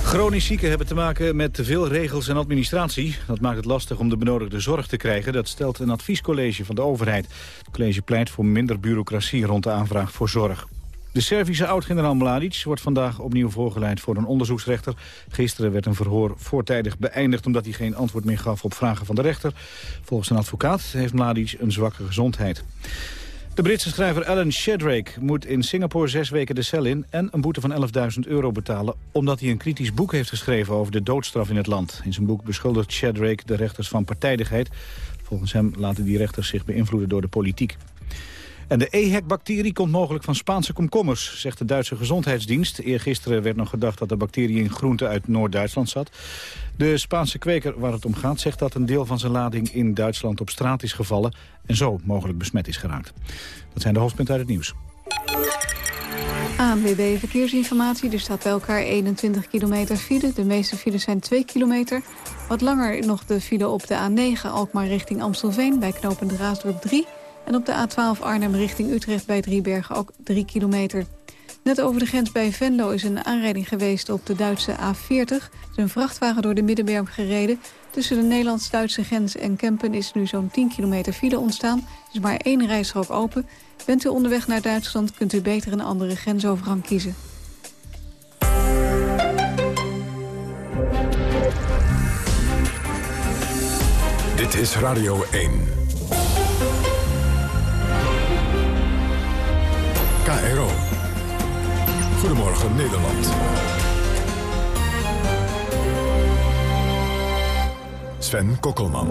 Chronisch zieken hebben te maken met te veel regels en administratie. Dat maakt het lastig om de benodigde zorg te krijgen. Dat stelt een adviescollege van de overheid. Het college pleit voor minder bureaucratie rond de aanvraag voor zorg. De Servische oud-generaal Mladic wordt vandaag opnieuw voorgeleid voor een onderzoeksrechter. Gisteren werd een verhoor voortijdig beëindigd omdat hij geen antwoord meer gaf op vragen van de rechter. Volgens een advocaat heeft Mladic een zwakke gezondheid. De Britse schrijver Alan Shadrake moet in Singapore zes weken de cel in... en een boete van 11.000 euro betalen... omdat hij een kritisch boek heeft geschreven over de doodstraf in het land. In zijn boek beschuldigt Shadrake de rechters van partijdigheid. Volgens hem laten die rechters zich beïnvloeden door de politiek. En de EHEC-bacterie komt mogelijk van Spaanse komkommers, zegt de Duitse Gezondheidsdienst. Eergisteren werd nog gedacht dat de bacterie in groenten uit Noord-Duitsland zat. De Spaanse kweker waar het om gaat zegt dat een deel van zijn lading in Duitsland op straat is gevallen en zo mogelijk besmet is geraakt. Dat zijn de hoofdpunten uit het nieuws. ANWB Verkeersinformatie. Er staat bij elkaar 21 kilometer file. De meeste files zijn 2 kilometer. Wat langer nog de file op de A9 Alkmaar richting Amstelveen... bij knooppunt Raasdorp 3. En op de A12 Arnhem richting Utrecht bij Driebergen ook 3 kilometer. Net over de grens bij Venlo is een aanrijding geweest op de Duitse A40. Er is een vrachtwagen door de Middenberm gereden. Tussen de Nederlands-Duitse grens en Kempen is nu zo'n 10 kilometer file ontstaan. Er is maar één rijstrook open. Bent u onderweg naar Duitsland kunt u beter een andere grensovergang kiezen. Dit is Radio 1. Goedemorgen Nederland. Sven Kokkelman.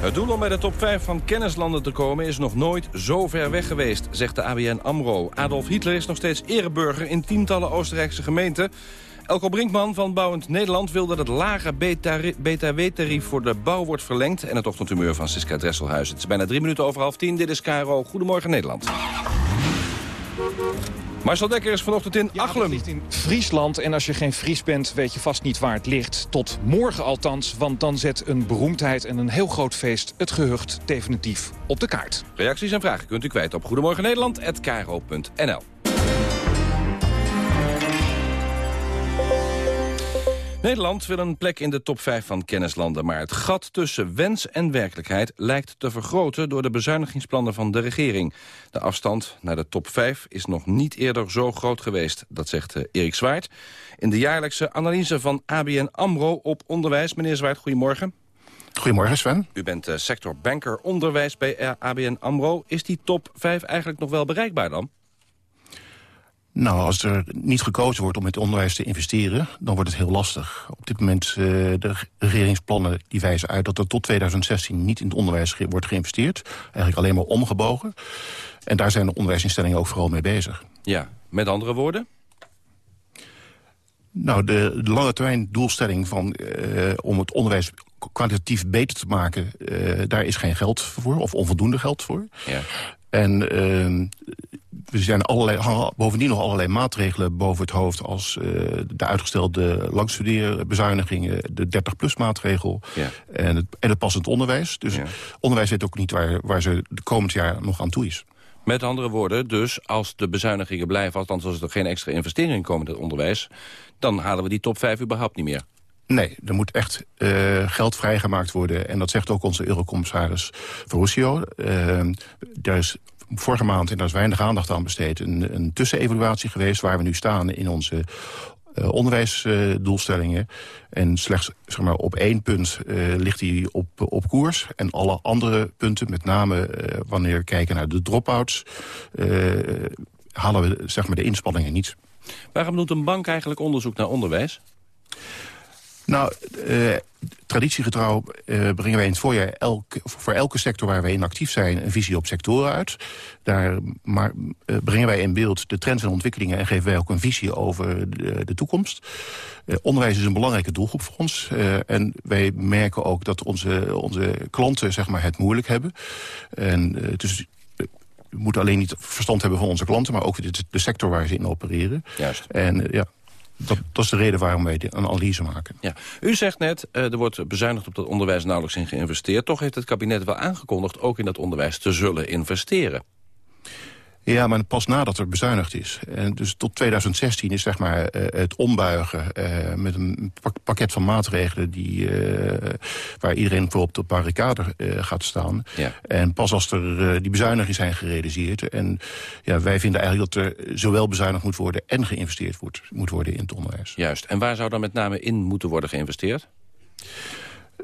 Het doel om bij de top 5 van kennislanden te komen is nog nooit zo ver weg geweest, zegt de ABN AMRO. Adolf Hitler is nog steeds ereburger in tientallen Oostenrijkse gemeenten. Elko Brinkman van Bouwend Nederland wil dat het lage btw-tarief voor de bouw wordt verlengd. En het ochtendhumeur van Siska Dresselhuis. Het is bijna drie minuten over half tien. Dit is KRO. Goedemorgen Nederland. Marcel Dekker is vanochtend in Achlem. ligt in Friesland en als je geen Fries bent weet je vast niet waar het ligt. Tot morgen althans, want dan zet een beroemdheid en een heel groot feest... het gehucht definitief op de kaart. Reacties en vragen kunt u kwijt op Goedemorgen Nederland wil een plek in de top 5 van kennislanden... maar het gat tussen wens en werkelijkheid lijkt te vergroten... door de bezuinigingsplannen van de regering. De afstand naar de top 5 is nog niet eerder zo groot geweest. Dat zegt uh, Erik Zwaart. In de jaarlijkse analyse van ABN AMRO op onderwijs. Meneer Zwaart, goedemorgen. Goedemorgen, Sven. U bent uh, sectorbanker onderwijs bij ABN AMRO. Is die top 5 eigenlijk nog wel bereikbaar dan? Nou, als er niet gekozen wordt om het onderwijs te investeren... dan wordt het heel lastig. Op dit moment, uh, de regeringsplannen die wijzen uit... dat er tot 2016 niet in het onderwijs wordt geïnvesteerd. Eigenlijk alleen maar omgebogen. En daar zijn de onderwijsinstellingen ook vooral mee bezig. Ja, met andere woorden? Nou, de, de lange termijn doelstelling van, uh, om het onderwijs kwalitatief beter te maken... Uh, daar is geen geld voor, of onvoldoende geld voor. Ja. En uh, er zijn allerlei, bovendien nog allerlei maatregelen boven het hoofd... als uh, de uitgestelde langstudeerbezuinigingen, de 30-plus-maatregel... Ja. En, het, en het passend onderwijs. Dus ja. onderwijs weet ook niet waar, waar ze de komend jaar nog aan toe is. Met andere woorden, dus als de bezuinigingen blijven... althans als er geen extra investeringen komen in het onderwijs... dan halen we die top 5 überhaupt niet meer. Nee, er moet echt uh, geld vrijgemaakt worden. En dat zegt ook onze eurocommissaris Verroesio. Uh, daar is vorige maand, en daar is weinig aandacht aan besteed... een, een tussenevaluatie geweest waar we nu staan in onze uh, onderwijsdoelstellingen. en slechts zeg maar, op één punt uh, ligt hij op, op koers. En alle andere punten, met name uh, wanneer we kijken naar de drop-outs... halen we zeg maar, de inspanningen niet. Waarom doet een bank eigenlijk onderzoek naar onderwijs? Nou, uh, traditiegetrouw uh, brengen wij in het voorjaar elke, voor elke sector waar wij in actief zijn... een visie op sectoren uit. Daar maar, uh, brengen wij in beeld de trends en ontwikkelingen... en geven wij ook een visie over de, de toekomst. onderwijs is een belangrijke doelgroep voor ons. en wij merken ook dat onze, onze klanten zeg maar, het moeilijk hebben. En, dus we moeten alleen niet verstand hebben van onze klanten... maar ook de, de sector waar ze in opereren. Juist. En ja, dat, dat, is de reden waarom wij een analyse maken. Ja. U zegt net, uh, er wordt bezuinigd op dat onderwijs nauwelijks in geïnvesteerd. Toch heeft het kabinet wel aangekondigd ook in dat onderwijs te zullen investeren. Ja, maar pas nadat er bezuinigd is. En dus tot 2016 is zeg maar, uh, het ombuigen uh, met een pakket van maatregelen... Die, uh, waar iedereen voor op de barricade gaat staan. Ja. En pas als er die bezuinigingen zijn gerealiseerd... en ja, wij vinden eigenlijk dat er zowel bezuinigd moet worden... en geïnvesteerd wordt, moet worden in het onderwijs. Juist. En waar zou dan met name in moeten worden geïnvesteerd?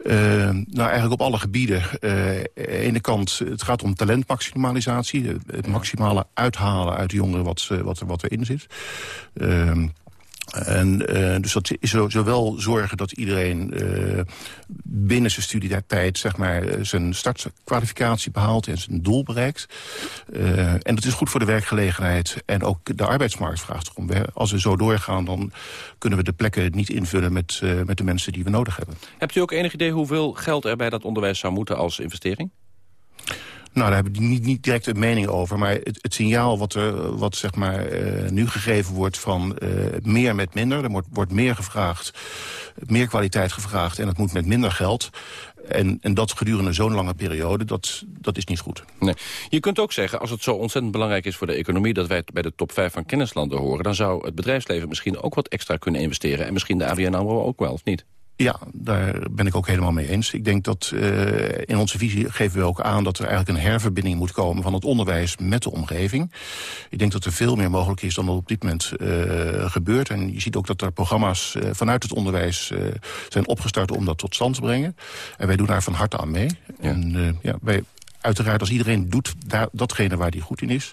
Uh, nou, eigenlijk op alle gebieden. Uh, aan de ene kant, het gaat om talentmaximalisatie. Het maximale uithalen uit de jongeren wat, wat, wat erin zit. Uh, en uh, dus dat is zowel zorgen dat iedereen uh, binnen zijn studietijd zeg maar, zijn startkwalificatie behaalt en zijn doel bereikt. En dat is goed voor de werkgelegenheid en ook de arbeidsmarkt vraagt erom. Als we zo doorgaan, dan kunnen we de plekken niet invullen met, met de mensen die we nodig hebben. Hebt u ook enig idee hoeveel geld er bij dat onderwijs zou moeten als investering? Nou, daar hebben we niet, direct een mening over. Maar het, signaal wat, er, wat zeg maar, uh, nu gegeven wordt van uh, meer met minder... er wordt, wordt meer gevraagd, meer kwaliteit gevraagd... en het moet met minder geld... En, en dat gedurende zo'n lange periode, dat, dat is niet goed. Nee. Je kunt ook zeggen, als het zo ontzettend belangrijk is voor de economie... dat wij bij de top 5 van kennislanden horen... dan zou het bedrijfsleven misschien ook wat extra kunnen investeren... en misschien de ABN AMRO ook wel, of niet? Ja, daar ben ik ook helemaal mee eens. Ik denk dat uh, in onze visie geven we ook aan dat er eigenlijk een herverbinding moet komen van het onderwijs met de omgeving. Ik denk dat er veel meer mogelijk is dan dat op dit moment uh, gebeurt. En je ziet ook dat er programma's uh, vanuit het onderwijs zijn opgestart om dat tot stand te brengen. En wij doen daar van harte aan mee. Ja. En ja, wij, uiteraard als iedereen doet datgene waar hij goed in is...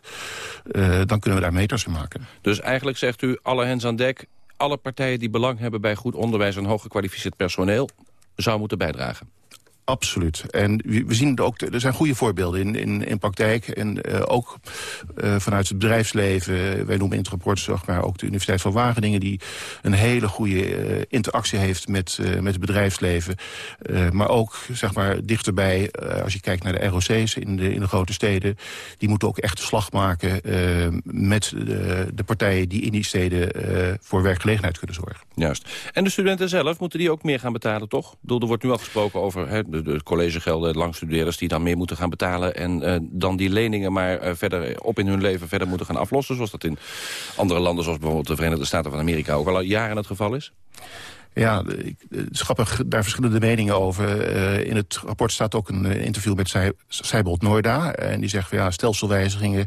Uh, dan kunnen we daar meters in maken. Dus eigenlijk zegt u alle hens aan dek alle partijen die belang hebben bij goed onderwijs... en hooggekwalificeerd personeel, zou moeten bijdragen. Absoluut. En we zien ook, er zijn goede voorbeelden in, in, in praktijk. En uh, ook uh, vanuit het bedrijfsleven. Wij noemen in het rapport zeg maar, ook de Universiteit van Wageningen... die een hele goede uh, interactie heeft met, met het bedrijfsleven. maar ook zeg maar, dichterbij, als je kijkt naar de ROC's in de, in de grote steden... die moeten ook echt de slag maken met de, partijen... die in die steden voor werkgelegenheid kunnen zorgen. Juist. En de studenten zelf, moeten die ook meer gaan betalen, toch? Ik bedoel, er wordt nu al gesproken over... de, de collegegelden, langstudeerders die dan meer moeten gaan betalen... en uh, dan die leningen maar uh, verder op in hun leven verder moeten gaan aflossen... zoals dat in andere landen zoals bijvoorbeeld de Verenigde Staten van Amerika ook al jaren het geval is? Ja, ik, het is grappig, daar verschillende meningen over. Eh, in het rapport staat ook een eh, interview met Seibold Noorda. En die zegt van ja, stelselwijzigingen.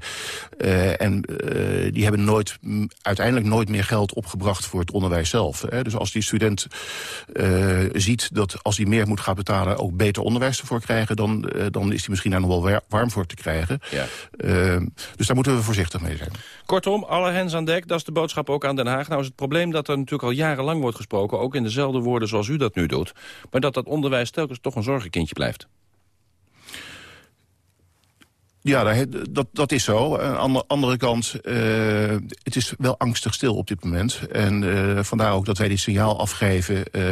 Uh, en uh, die hebben nooit, uiteindelijk nooit meer geld opgebracht voor het onderwijs zelf. Hè. Dus als die student ziet dat als hij meer moet gaan betalen... ook beter onderwijs ervoor krijgen... dan, dan is hij misschien daar nog wel warm voor te krijgen. Ja. dus daar moeten we voorzichtig mee zijn. Kortom, alle hens aan dek, dat is de boodschap ook aan Den Haag. Nou is het probleem dat er natuurlijk al jarenlang wordt gesproken... ook in dezelfde woorden zoals u dat nu doet... maar dat dat onderwijs telkens toch een zorgenkindje blijft. Ja, dat, dat is zo. Aan de andere kant, uh, het is wel angstig stil op dit moment. En uh, vandaar ook dat wij dit signaal afgeven. Uh,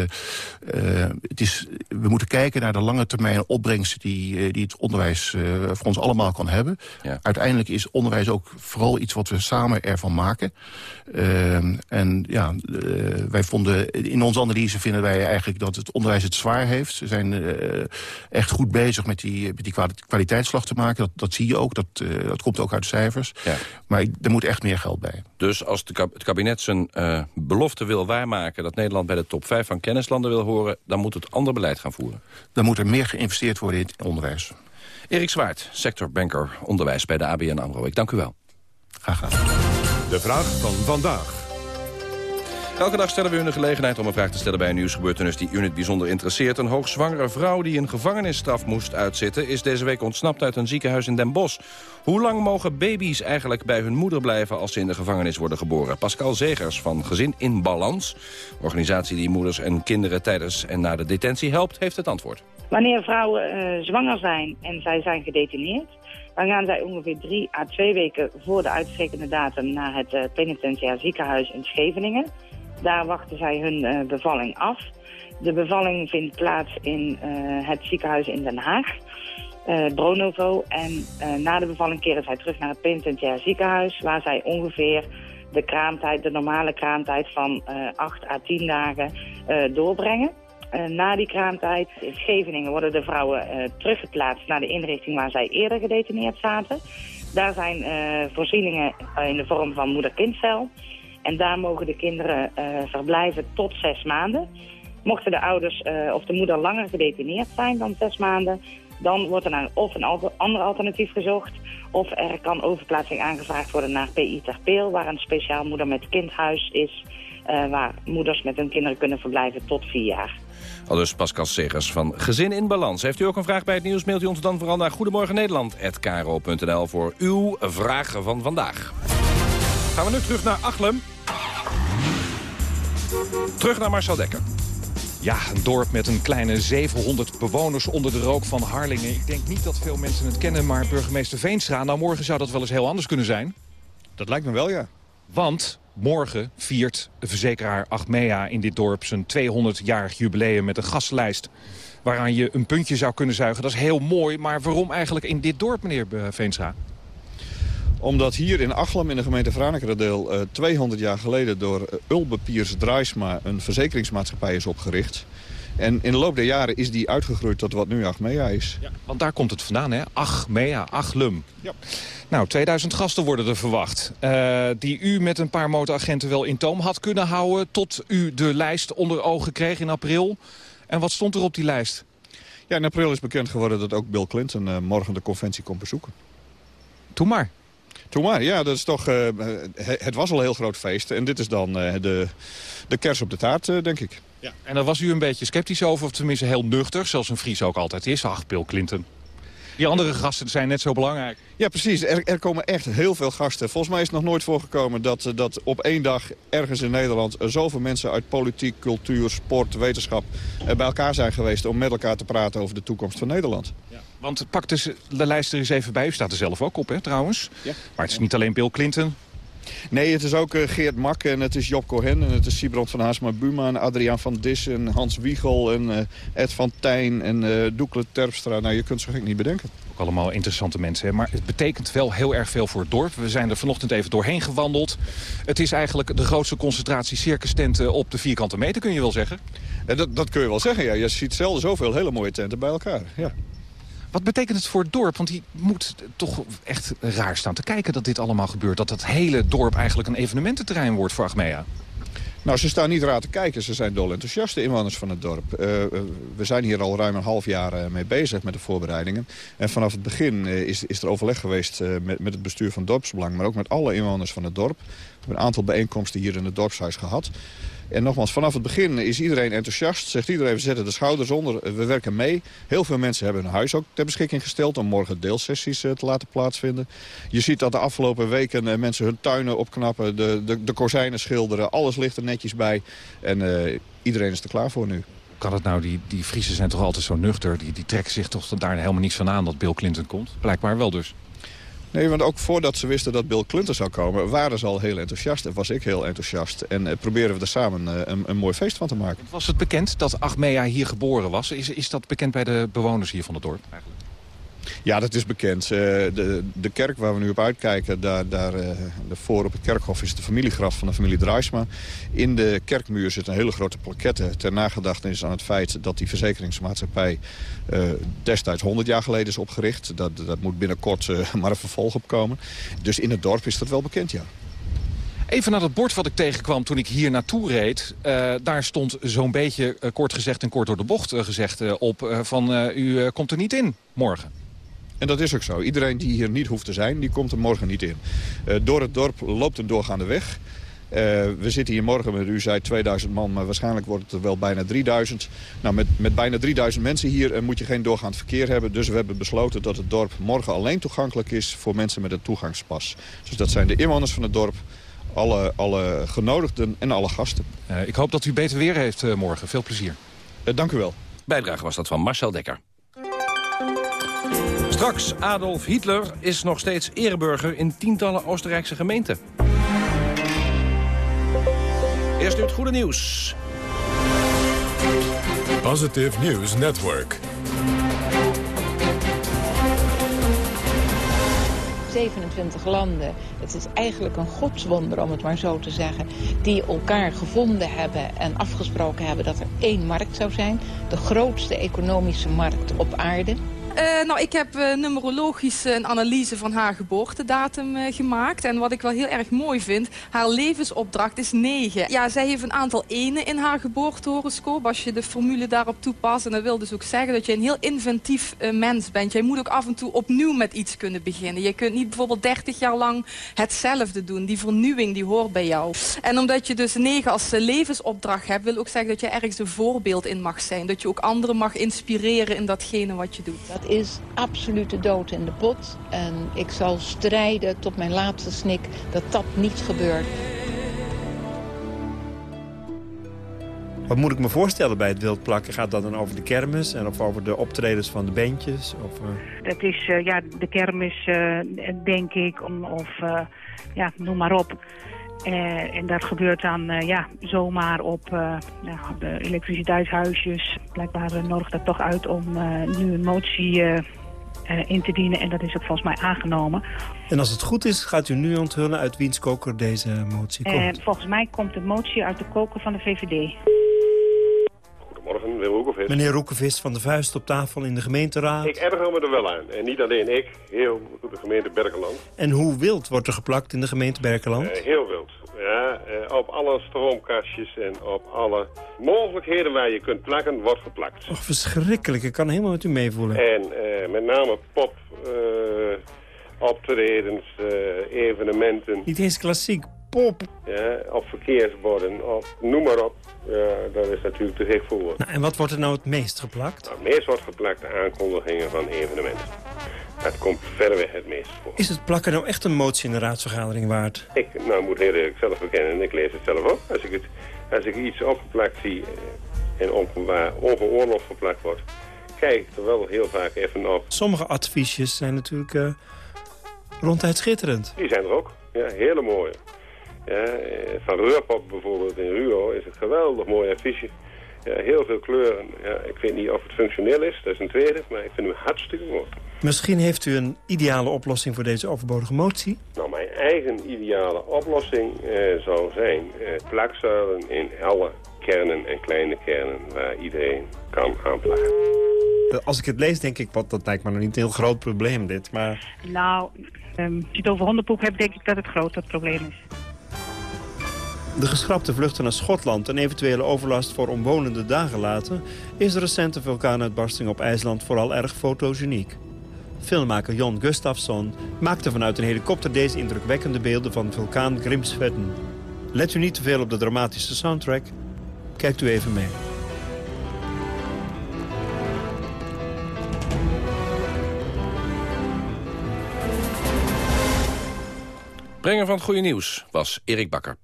het is, we moeten kijken naar de lange termijn opbrengsten... die, die het onderwijs voor ons allemaal kan hebben. Ja. Uiteindelijk is onderwijs ook vooral iets wat we samen ervan maken. en ja, wij vonden, in onze analyse vinden wij eigenlijk dat het onderwijs het zwaar heeft. We zijn echt goed bezig met die, met die kwaliteitsslag te maken. Dat, dat zie je ook, dat, uh, dat komt ook uit de cijfers. Ja. Maar er moet echt meer geld bij. Dus als de, het kabinet zijn uh, belofte wil waarmaken... dat Nederland bij de top 5 van kennislanden wil horen... dan moet het ander beleid gaan voeren. Dan moet er meer geïnvesteerd worden in het onderwijs. Erik Zwaard, sectorbanker onderwijs bij de ABN AMRO. Ik dank u wel. Graag gedaan. De vraag van vandaag. Elke dag stellen we u de gelegenheid om een vraag te stellen bij een nieuwsgebeurtenis die u bijzonder interesseert. Een hoogzwangere vrouw die een gevangenisstraf moest uitzitten is deze week ontsnapt uit een ziekenhuis in Den Bosch. Hoe lang mogen baby's eigenlijk bij hun moeder blijven als ze in de gevangenis worden geboren? Pascal Zegers van Gezin in Balans, organisatie die moeders en kinderen tijdens en na de detentie helpt, heeft het antwoord. Wanneer vrouwen uh, zwanger zijn en zij zijn gedetineerd, dan gaan zij ongeveer drie à twee weken voor de uitgerekende datum naar het uh, ziekenhuis in Scheveningen. Daar wachten zij hun uh, bevalling af. De bevalling vindt plaats in uh, het ziekenhuis in Den Haag, uh, Bronovo. En na de bevalling keren zij terug naar het penitentiair ziekenhuis... waar zij ongeveer de kraamtijd, de normale kraamtijd van 8 à 10 dagen doorbrengen. na die kraamtijd in Scheveningen worden de vrouwen teruggeplaatst naar de inrichting waar zij eerder gedetineerd zaten. Daar zijn voorzieningen in de vorm van moeder-kindcel... En daar mogen de kinderen uh, verblijven tot zes maanden. Mochten de ouders uh, of de moeder langer gedetineerd zijn dan zes maanden... dan wordt er naar of een ander alternatief gezocht... of er kan overplaatsing aangevraagd worden naar PI Ter Peel... waar een speciaal moeder met kindhuis is... Uh, waar moeders met hun kinderen kunnen verblijven tot vier jaar. Al dus Pascal Segers van Gezin in Balans. Heeft u ook een vraag bij het nieuws, mailt u ons dan vooral naar Goedemorgen Nederland@kro.nl voor uw vragen van vandaag. Gaan we nu terug naar Achlem. Terug naar Marcel Dekker. Ja, een dorp met een kleine 700 bewoners onder de rook van Harlingen. Ik denk niet dat veel mensen het kennen, maar burgemeester Veenstra... nou, morgen zou dat wel eens heel anders kunnen zijn. Dat lijkt me wel, ja. Want morgen viert de verzekeraar Achmea in dit dorp... zijn 200-jarig jubileum met een gastlijst waaraan je een puntje zou kunnen zuigen. Dat is heel mooi, maar waarom eigenlijk in dit dorp, meneer Veenstra? Omdat hier in Achlem in de gemeente Franekeradeel uh, 200 jaar geleden door uh, Ulbe Piers Draaisma een verzekeringsmaatschappij is opgericht. En in de loop der jaren is die uitgegroeid tot wat nu Achmea is. Ja, want daar komt het vandaan, hè? Achmea, Achlum. Ja. Nou, 2000 gasten worden er verwacht. Uh, die u met een paar motoragenten wel in toom had kunnen houden... tot u de lijst onder ogen kreeg in april. En wat stond er op die lijst? Ja, in april is bekend geworden dat ook Bill Clinton uh, morgen de conventie komt bezoeken. Doe maar. Toen maar, ja, dat is toch, uh, het was al een heel groot feest. En dit is dan uh, de, de kers op de taart, uh, denk ik. Ja. En daar was u een beetje sceptisch over, of tenminste heel nuchter, zoals een Fries ook altijd is. Ach, Bill Clinton. Die andere gasten zijn net zo belangrijk. Ja, precies. Er, er, komen echt heel veel gasten. Volgens mij is het nog nooit voorgekomen dat, dat op één dag ergens in Nederland... zoveel mensen uit politiek, cultuur, sport, wetenschap bij elkaar zijn geweest... om met elkaar te praten over de toekomst van Nederland. Ja. Want pak dus de lijst er eens even bij. U staat er zelf ook op, hè, trouwens. Ja. Maar het is niet alleen Bill Clinton. Nee, het is ook uh, Geert Mak en het is Job Cohen en het is Sibrand van Haasma Buma en Adriaan van Dis en Hans Wiegel en uh, Ed van Tijn en uh, Doekle Terpstra. Nou, je kunt ze gek niet bedenken. Ook allemaal interessante mensen, hè? maar het betekent wel heel erg veel voor het dorp. We zijn er vanochtend even doorheen gewandeld. Het is eigenlijk de grootste concentratie circus tenten op de vierkante meter, kun je wel zeggen. dat, dat kun je wel zeggen, ja. Je ziet zelden zoveel hele mooie tenten bij elkaar, ja. Wat betekent het voor het dorp? Want die moet toch echt raar staan te kijken dat dit allemaal gebeurt. Dat het hele dorp eigenlijk een evenemententerrein wordt voor Achmea. Nou, ze staan niet raar te kijken. Ze zijn dol enthousiast, de inwoners van het dorp. Uh, we zijn hier al ruim een half jaar mee bezig met de voorbereidingen. En vanaf het begin is, is er overleg geweest met, met het bestuur van Dorpsbelang... maar ook met alle inwoners van het dorp. We hebben een aantal bijeenkomsten hier in het dorpshuis gehad. En nogmaals, vanaf het begin is iedereen enthousiast. Zegt iedereen, we zetten de schouders onder, we werken mee. Heel veel mensen hebben hun huis ook ter beschikking gesteld... om morgen deelsessies te laten plaatsvinden. Je ziet dat de afgelopen weken mensen hun tuinen opknappen... de, de, de kozijnen schilderen, alles ligt er netjes bij. En uh, iedereen is er klaar voor nu kan het nou, die, die Friesen zijn toch altijd zo nuchter. Die, die trekken zich toch daar helemaal niets van aan dat Bill Clinton komt. Blijkbaar wel dus. Nee, want ook voordat ze wisten dat Bill Clinton zou komen... waren ze al heel enthousiast en was ik heel enthousiast. En uh, proberen we er samen uh, een, een, mooi feest van te maken. Was het bekend dat Achmea hier geboren was? Is, is dat bekend bij de bewoners hier van het dorp eigenlijk? Ja, dat is bekend. Uh, de, de kerk waar we nu op uitkijken, daar, daar uh, voor op het kerkhof is de familiegraf van de familie Draaisma. In de kerkmuur zit een hele grote plaquette ter nagedachtenis aan het feit dat die verzekeringsmaatschappij uh, destijds 100 jaar geleden is opgericht. Dat, dat moet binnenkort maar een vervolg op komen. Dus in het dorp is dat wel bekend, ja. Even naar het bord wat ik tegenkwam toen ik hier naartoe reed. Daar stond zo'n beetje, kort gezegd en kort door de bocht gezegd op... van u komt er niet in morgen. En dat is ook zo. Iedereen die hier niet hoeft te zijn, die komt er morgen niet in. Uh, door het dorp loopt een doorgaande weg. Uh, we zitten hier morgen met, u zei 2000 man, maar waarschijnlijk wordt het er wel bijna 3000. Nou, met, met bijna 3000 mensen hier uh, moet je geen doorgaand verkeer hebben. Dus we hebben besloten dat het dorp morgen alleen toegankelijk is voor mensen met een toegangspas. Dus dat zijn de inwoners van het dorp, alle, alle genodigden en alle gasten. Uh, ik hoop dat u beter weer heeft morgen. Veel plezier. dank u wel. Bijdrage was dat van Marcel Dekker. Straks, Adolf Hitler is nog steeds ereburger in tientallen Oostenrijkse gemeenten. Eerst nu het goede nieuws. Positive News Network. 27 landen. Het is eigenlijk een godswonder, om het maar zo te zeggen... die elkaar gevonden hebben en afgesproken hebben dat er één markt zou zijn. De grootste economische markt op aarde. Uh, nou, ik heb uh, numerologisch een analyse van haar geboortedatum uh, gemaakt. En wat ik wel heel erg mooi vind, haar levensopdracht is 9. Ja, zij heeft een aantal enen in haar geboortehoroscoop. Als je de formule daarop toepast. En dat wil dus ook zeggen dat je een heel inventief mens bent. Jij moet ook af en toe opnieuw met iets kunnen beginnen. Je kunt niet bijvoorbeeld 30 jaar lang hetzelfde doen. Die vernieuwing die hoort bij jou. En omdat je dus 9 als levensopdracht hebt, wil ook zeggen dat je ergens een voorbeeld in mag zijn. Dat je ook anderen mag inspireren in datgene wat je doet. Dat is absolute dood in de pot. En ik zal strijden tot mijn laatste snik dat dat niet gebeurt. Wat moet ik me voorstellen bij het wildplakken? Gaat dat dan over de kermis en of over de optredens van de bandjes? Of, uh... Dat is uh, ja, de kermis, uh, denk ik, of ja, noem maar op. Uh, en dat gebeurt dan uh, ja, zomaar op uh, ja, de elektriciteitshuisjes. Blijkbaar nodigt dat toch uit om nu een motie in te dienen. En dat is ook volgens mij aangenomen. En als het goed is, gaat u nu onthullen uit wiens koker deze motie komt? volgens mij komt de motie uit de koker van de VVD. Goedemorgen, meneer Roekevist van de Vuist op tafel in de gemeenteraad. Ik erger me er wel aan. En niet alleen ik, heel de gemeente Berkeland. En hoe wild wordt er geplakt in de gemeente Berkeland? Uh, heel wild. Ja, uh, op alle stroomkastjes en op alle mogelijkheden waar je kunt plakken, wordt geplakt. Och, verschrikkelijk. Ik kan helemaal met u meevoelen. En uh, met name pop, optredens, evenementen. Niet eens klassiek, pop. Ja, op verkeersborden, op, noem maar op. Ja, dat is natuurlijk te gek voor. Nou, en wat wordt er nou het meest geplakt? Nou, het meest wordt geplakt de aankondigingen van evenementen. Het komt verreweg het meest voor. Is het plakken nou echt een motie in de raadsvergadering waard? Ik nou, moet heel eerlijk zelf bekennen en ik lees het zelf ook. Als ik, het, als ik iets opgeplakt zie en openbaar ongeoorloofd geplakt wordt... kijk ik er wel heel vaak even op. Sommige adviesjes zijn natuurlijk uh, ronduit schitterend. Die zijn er ook. Ja, hele mooie. Ja, van Reurpop bijvoorbeeld in Ruo is het geweldig mooi affiche. Ja, heel veel kleuren. Ja, ik weet niet of het functioneel is, dat is een tweede, maar ik vind hem hartstikke mooi. Misschien heeft u een ideale oplossing voor deze overbodige motie? Nou, mijn eigen ideale oplossing eh, zou zijn eh, plakzuilen in alle kernen en kleine kernen waar iedereen kan aanplakken. Als ik het lees, denk ik, wat, dat lijkt me nog niet een heel groot probleem dit, maar... Nou, um, als je het over hondenpoep hebt, denk ik dat het groot dat probleem is. De geschrapte vluchten naar Schotland en eventuele overlast voor omwonenden dagen gelaten... is de recente vulkaanuitbarsting op IJsland vooral erg fotogeniek. Filmmaker Jon Gustafsson maakte vanuit een helikopter deze indrukwekkende beelden van vulkaan Grimsveden. Let u niet te veel op de dramatische soundtrack. Kijkt u even mee. Brenger van het goede nieuws was Erik Bakker.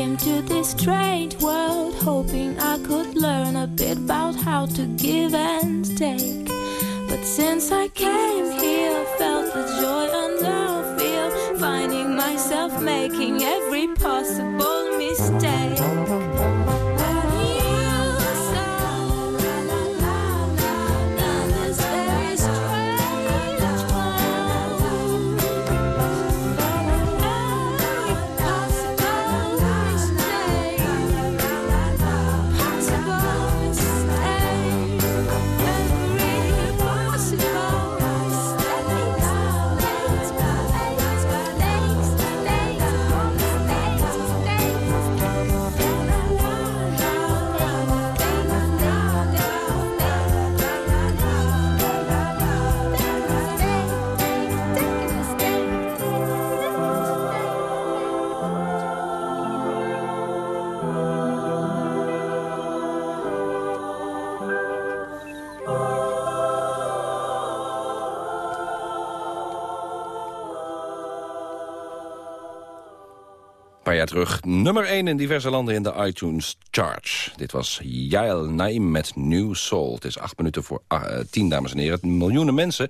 Came to this strange world hoping I could learn a bit about how to give and take. But since I came nummer 1 in diverse landen in de iTunes Charts. Dit was Yael Naim met New Soul. Het is acht minuten voor ah, eh, dames en heren. Miljoenen mensen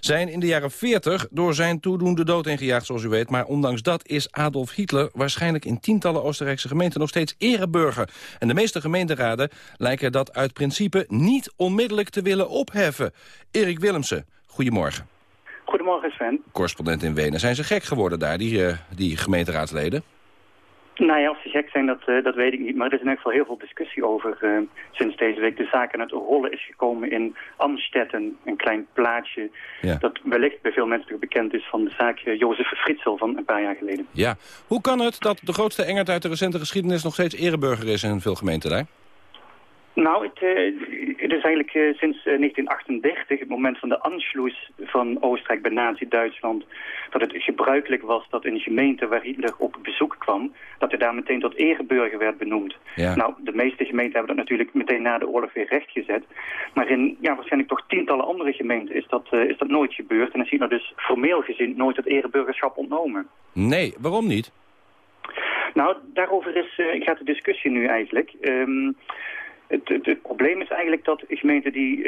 zijn in de jaren 40 door zijn toedoen de dood ingejaagd, zoals u weet. Maar ondanks dat is Adolf Hitler waarschijnlijk in tientallen Oostenrijkse gemeenten nog steeds ereburger. En de meeste gemeenteraden lijken dat uit principe niet onmiddellijk te willen opheffen. Erik Willemsen, goedemorgen. Goedemorgen Sven. Correspondent in Wenen. Zijn ze gek geworden daar, die, eh, die gemeenteraadsleden? Nou ja, of ze gek zijn, dat, eh, dat weet ik niet. Maar er is in ieder geval heel veel discussie over eh, sinds deze week de zaak aan het rollen is gekomen in Amstetten. Een klein plaatsje dat wellicht bij veel mensen bekend is van de zaak uh, Jozef Fritsel van een paar jaar geleden. Ja, hoe kan het dat de grootste engert uit de recente geschiedenis nog steeds ereburger is in veel gemeenten daar? Nou, het, uh, het, is eigenlijk uh, sinds uh, 1938, het moment van de Anschluss van Oostenrijk bij Nazi-Duitsland, dat het gebruikelijk was dat een gemeente waar Hitler op bezoek kwam, dat hij daar meteen tot ereburger werd benoemd. Ja. Nou, de meeste gemeenten hebben dat natuurlijk meteen na de oorlog weer rechtgezet. Maar in ja, waarschijnlijk toch tientallen andere gemeenten is dat, is dat nooit gebeurd. En is Hitler dus formeel gezien nooit het ereburgerschap ontnomen. Nee, waarom niet? Nou, daarover is, gaat de discussie nu eigenlijk. Um, het, het, het, probleem is eigenlijk dat gemeenten die uh,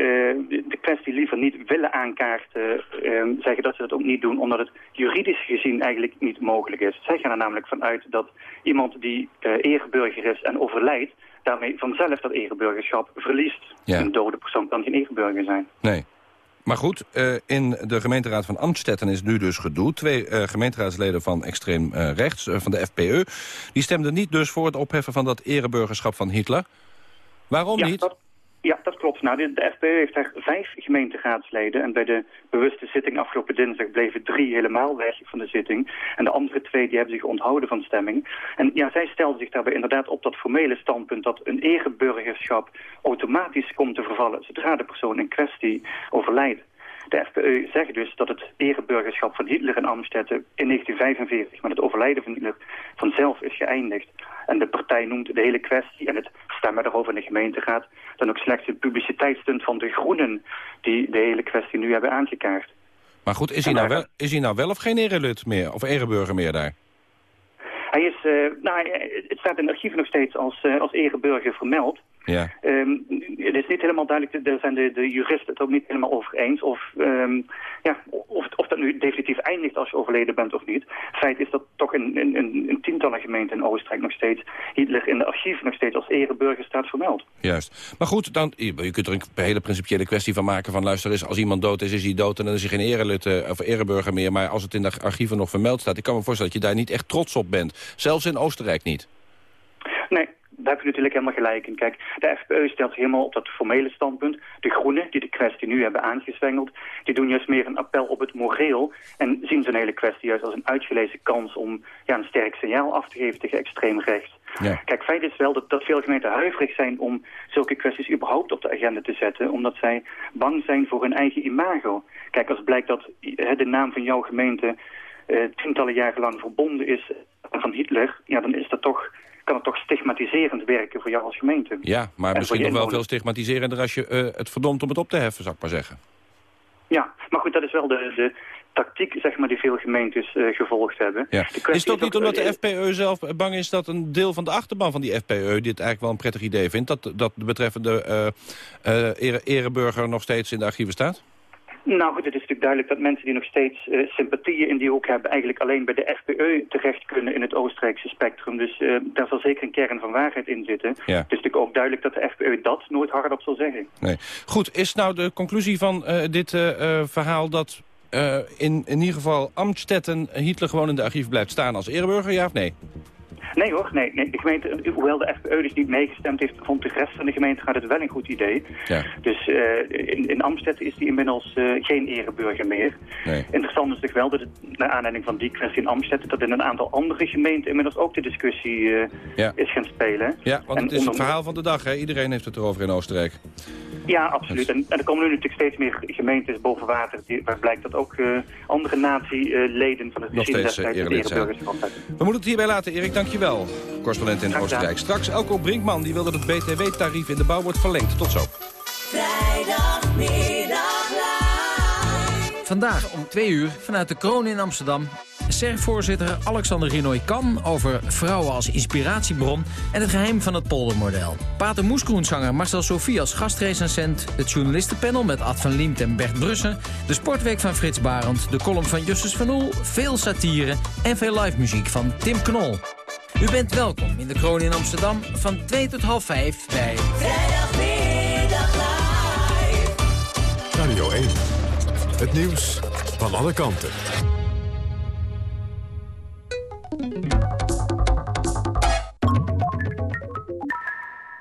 de kwestie liever niet willen aankaarten... Uh, zeggen dat ze dat ook niet doen omdat het juridisch gezien eigenlijk niet mogelijk is. Zij gaan er namelijk vanuit dat iemand die uh, ereburger is en overlijdt... daarmee vanzelf dat ereburgerschap verliest. Ja. Een dode persoon kan geen ereburger zijn. Nee. Maar goed, in de gemeenteraad van Amstetten is nu dus gedoe. Twee gemeenteraadsleden van extreem rechts, van de FPE... die stemden niet dus voor het opheffen van dat ereburgerschap van Hitler... Waarom ja, niet? Dat, ja, dat klopt. Nou, de, de heeft daar vijf gemeenteraadsleden. En bij de bewuste zitting afgelopen dinsdag bleven drie helemaal weg van de zitting. En de andere twee die hebben zich onthouden van stemming. En ja, zij stelden zich daarbij inderdaad op dat formele standpunt... dat een ereburgerschap automatisch komt te vervallen... zodra de persoon in kwestie overlijdt. De FPE zegt dus dat het ereburgerschap van Hitler in Amstetten in 1945 met het overlijden van Hitler vanzelf is geëindigd. En de partij noemt de hele kwestie en het stemmen daarover in de gemeenteraad dan ook slechts een publiciteitsstunt van de Groenen die de hele kwestie nu hebben aangekaart. Maar goed, is hij nou wel, is hij nou wel of geen erelid meer, of ereburger meer daar? Hij is, uh, nou, het staat in de archieven nog steeds als, uh, als ereburger vermeld. Ja. Um, het is niet helemaal duidelijk, daar zijn de, de juristen het ook niet helemaal over eens. Of, um, ja, of, of dat nu definitief eindigt als je overleden bent of niet. Feit is dat toch in, in, tientallen gemeenten in Oostenrijk nog steeds... Hitler in de archieven nog steeds als ereburger staat vermeld. Juist. Maar goed, dan, je kunt er een hele principiële kwestie van maken van... luister eens, als iemand dood is, is hij dood en dan is hij geen erelid uh, of ereburger meer. Maar als het in de archieven nog vermeld staat... ik kan me voorstellen dat je daar niet echt trots op bent. Zelfs in Oostenrijk niet. Daar heb je natuurlijk helemaal gelijk in. Kijk, de FPE stelt helemaal op dat formele standpunt. De Groenen, die de kwestie nu hebben aangezwengeld... die doen juist meer een appel op het moreel... en zien zo'n hele kwestie juist als een uitgelezen kans... om ja, een sterk signaal af te geven tegen extreem rechts. Ja. Kijk, feit is wel dat, dat veel gemeenten huiverig zijn om zulke kwesties überhaupt op de agenda te zetten, omdat zij bang zijn voor hun eigen imago. Kijk, als blijkt dat de naam van jouw gemeente uh, tientallen jaren lang verbonden is van Hitler, ja, dan is dat toch kan het toch stigmatiserend werken voor jou als gemeente. Ja, maar En misschien nog wel veel stigmatiserender als je uh, het verdomt om het op te heffen, zou ik maar zeggen. Ja, maar goed, dat is wel de, de tactiek zeg maar, die veel gemeentes uh, gevolgd hebben. Ja. Is dat dat, niet omdat de eh, FPE zelf bang is dat een deel van de achterban van die FPE... dit eigenlijk wel een prettig idee vindt, dat, dat de betreffende uh, ere, ereburger nog steeds in de archieven staat? Nou goed, het is natuurlijk duidelijk dat mensen die nog steeds uh, sympathieën in die hoek hebben... eigenlijk alleen bij de FPE terecht kunnen in het Oostenrijkse spectrum. Dus uh, daar zal zeker een kern van waarheid in zitten. Ja. Het is natuurlijk ook duidelijk dat de FPE dat nooit hardop zal zeggen. Nee. Goed, is nou de conclusie van uh, dit verhaal dat in, in ieder geval Amstetten Hitler gewoon in de archief blijft staan als ereburger, ja of nee? Nee hoor, nee, nee. De gemeente, hoewel de FPE dus niet meegestemd heeft, vond de rest van de gemeente gaat het wel een goed idee. Ja. Dus uh, in, in Amstetten is die inmiddels uh, geen ereburger meer. Nee. Interessant is toch wel dat het, naar aanleiding van die kwestie in Amstetten, dat in een aantal andere gemeenten inmiddels ook de discussie uh, ja. is gaan spelen. Ja, want en het is onder... het verhaal van de dag, hè? Iedereen heeft het erover in Oostenrijk. Ja, absoluut. En, en er komen nu natuurlijk steeds meer gemeentes boven water, die, waar blijkt dat ook andere nazi-leden van het regime steeds destijds erelid zijn. We moeten het hierbij laten, Erik, dankjewel. Correspondent in Oostenrijk. Straks Elko Brinkman, die wil dat het BTW-tarief in de bouw wordt verlengd. Tot zo. Vrijdagmiddag live. Vandaag om twee uur vanuit de Kroon in Amsterdam... SER-voorzitter Alexander Rinoy Kan over vrouwen als inspiratiebron... en het geheim van het poldermodel. Pater Moeskroenzanger Marcel Sofie als gastrecensent... het journalistenpanel met Ad van Liemt en Bert Brussen... de sportweek van Frits Barend, de column van Justus van Oel... veel satire en veel live muziek van Tim Knol. U bent welkom in de Kroon in Amsterdam van 2 tot half 5 bij... Vrijdagmiddag live. Radio 1. Het nieuws van alle kanten.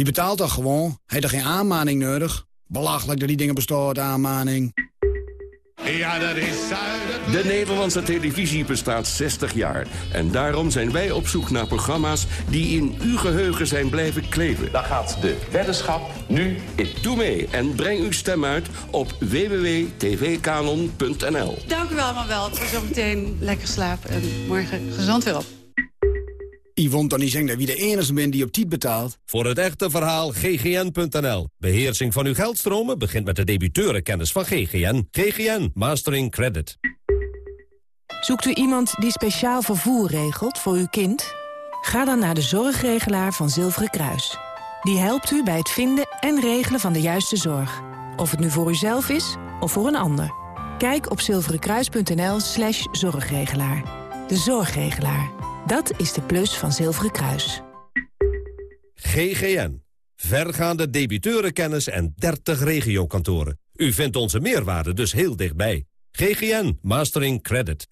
Wie betaalt dat gewoon? Heeft er geen aanmaning nodig? Belachelijk dat die dingen bestaat, aanmaning. Ja, dat is De Nederlandse televisie bestaat 60 jaar. En daarom zijn wij op zoek naar programma's die in uw geheugen zijn blijven kleven. Daar gaat de weddenschap nu in. Doe mee en breng uw stem uit op www.tvkanon.nl. Dank u wel, maar wel. Ik zo meteen lekker slapen en morgen gezond weer op. Yvonne niet zeggen dat wie de enige bent die op tijd betaalt? Voor het echte verhaal ggn.nl. Beheersing van uw geldstromen begint met de debiteurenkennis van GGN. GGN Mastering Credit. Zoekt u iemand die speciaal vervoer regelt voor uw kind? Ga dan naar de zorgregelaar van Zilveren Kruis. Die helpt u bij het vinden en regelen van de juiste zorg. Of het nu voor uzelf is of voor een ander. Kijk op zilverenkruis.nl slash zorgregelaar. De zorgregelaar. Dat is de plus van Zilveren Kruis. GGN. Vergaande debiteurenkennis en 30 regiokantoren. U vindt onze meerwaarde dus heel dichtbij. GGN Mastering Credit.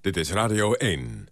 Dit is Radio 1.